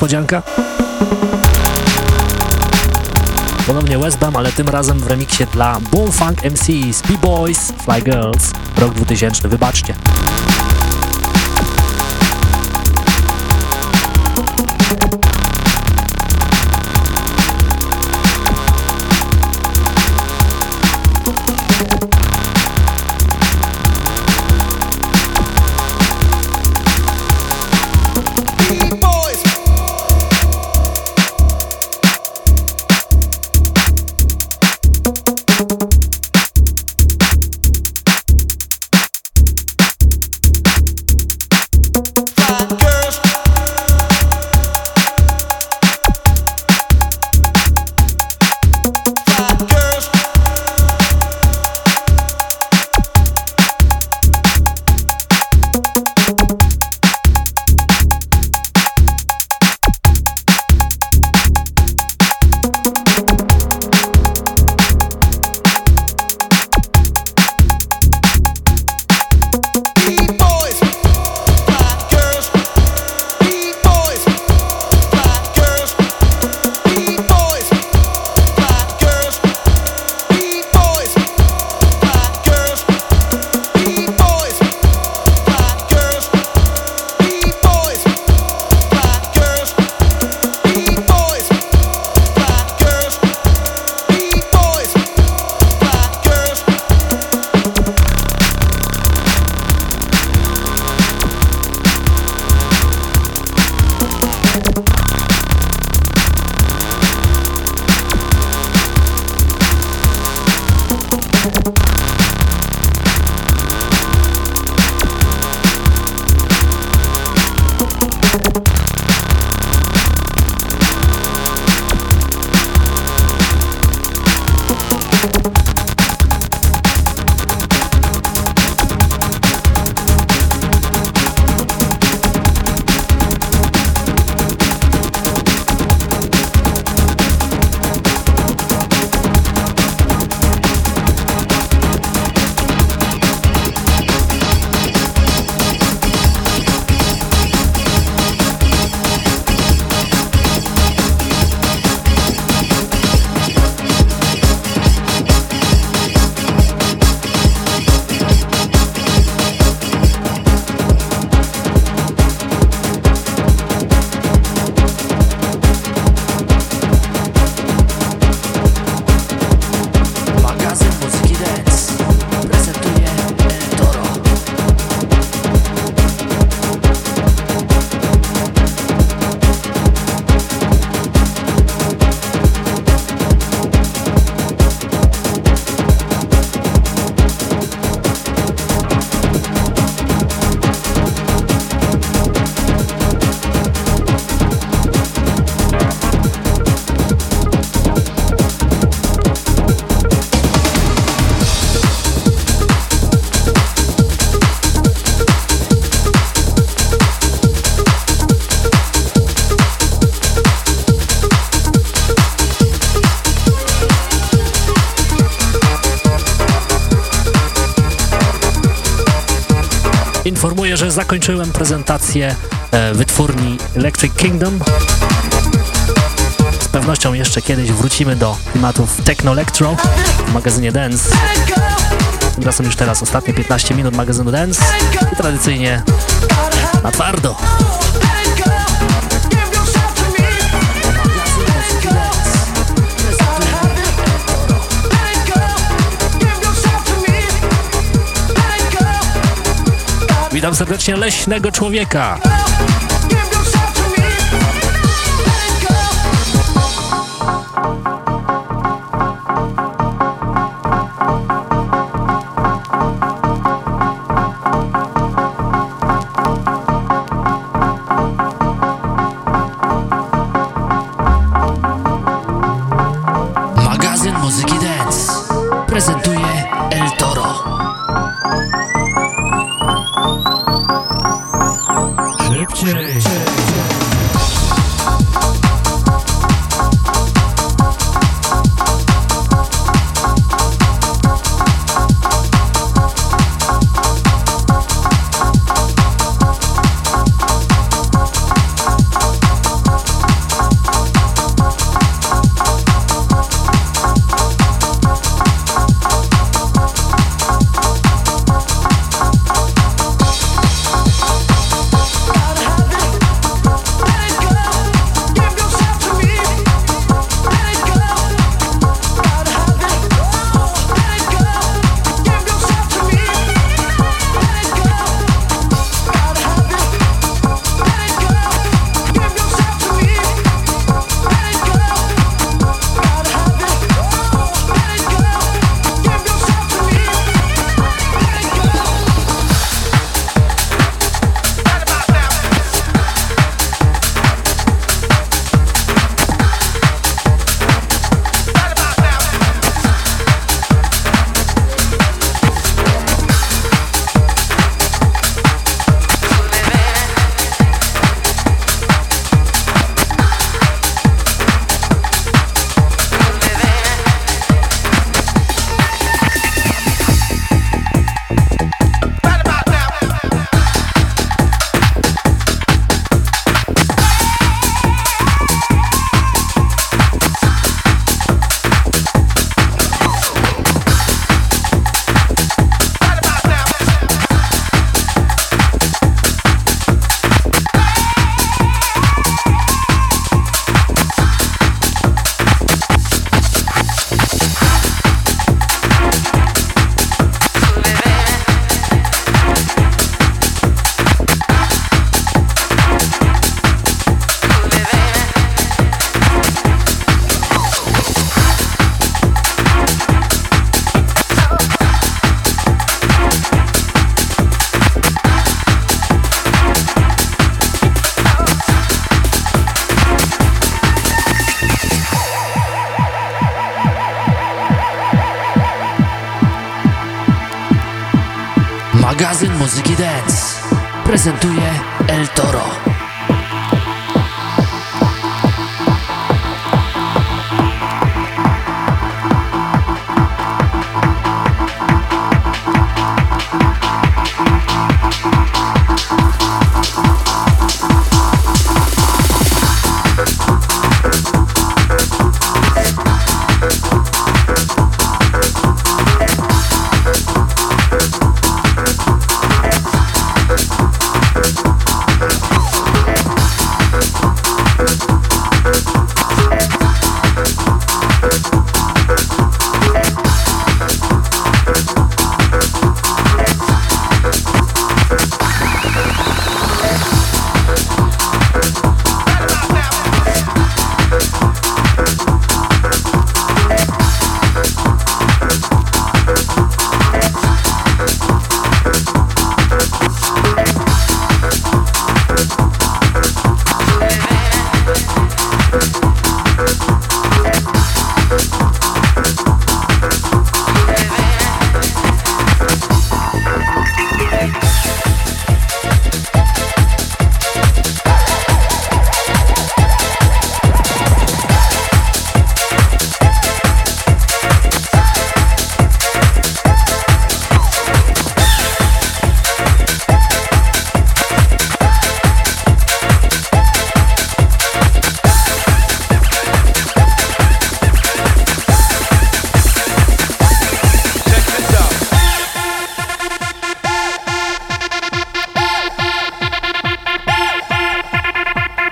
Niespodzianka? Ponownie Westbam, ale tym razem w remiksie dla Bullfunk MCs, B-Boys, Fly Girls, rok 2000, wybaczcie. Zakończyłem prezentację e, wytwórni Electric Kingdom. Z pewnością jeszcze kiedyś wrócimy do klimatów Techno Electro w magazynie Dance. Tymczasem już teraz ostatnie 15 minut magazynu Dance i tradycyjnie na twardo. Witam serdecznie leśnego człowieka.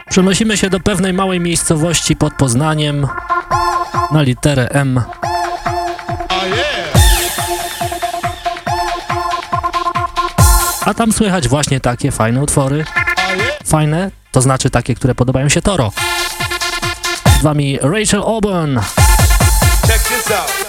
Przenosimy się do pewnej małej miejscowości pod Poznaniem na literę M. A tam słychać właśnie takie fajne utwory. Fajne, to znaczy takie, które podobają się Toro. Z wami Rachel Auburn. Check this out.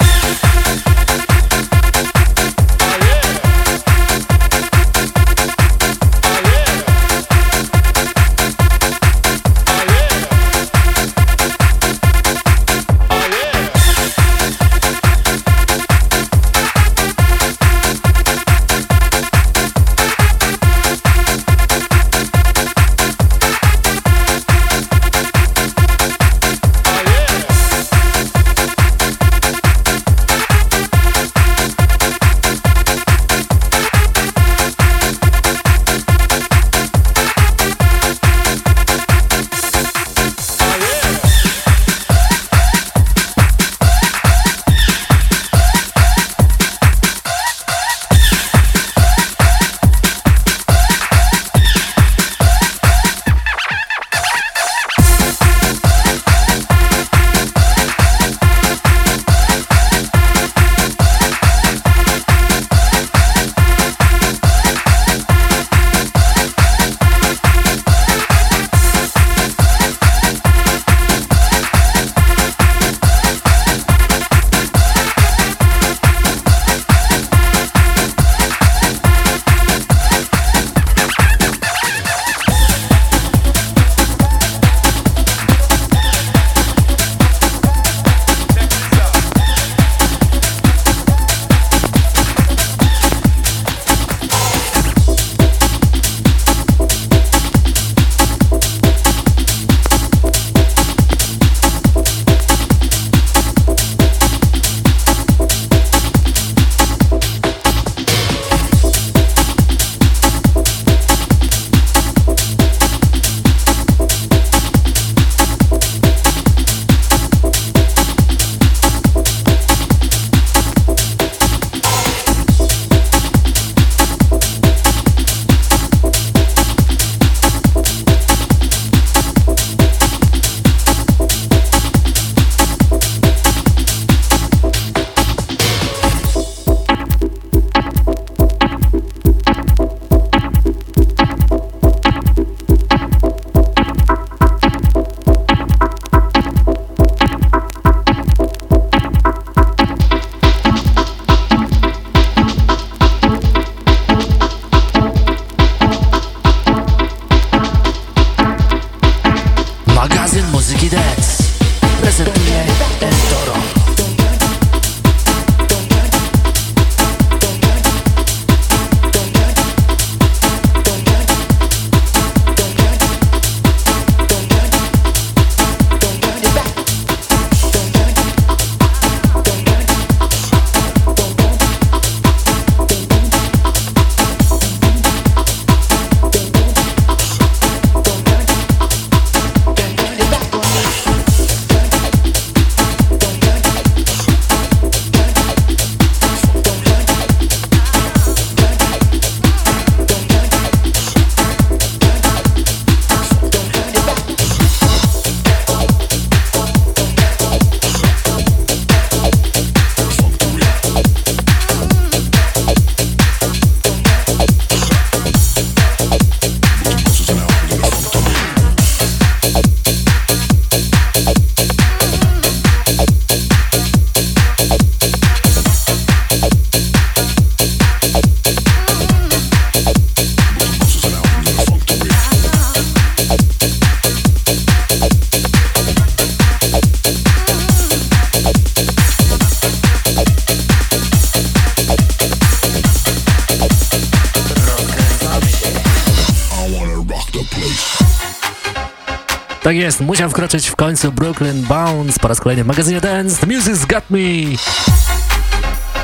Jest, musiał wkroczyć w końcu Brooklyn Bounce po raz kolejny w magazynie Dance. The Music's Got Me.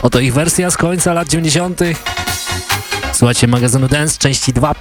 Oto ich wersja z końca lat 90. Słuchajcie magazynu Dance części 2,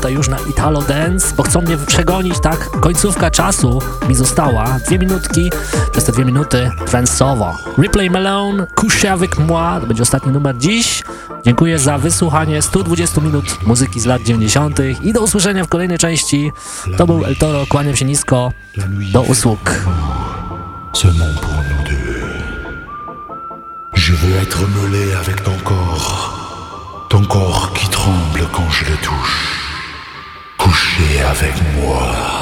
tutaj już na Italo Dance, bo chcą mnie przegonić, tak? Końcówka czasu mi została, dwie minutki, przez te dwie minuty transowo. Replay Malone, Couche avec moi, to będzie ostatni numer dziś. Dziękuję za wysłuchanie 120 minut muzyki z lat 90. i do usłyszenia w kolejnej części. To był El Toro, kłaniam się nisko, do usług. Je veux être mêlé avec ton corps. Ton corps qui tremble quand je le touche. Coucher avec moi.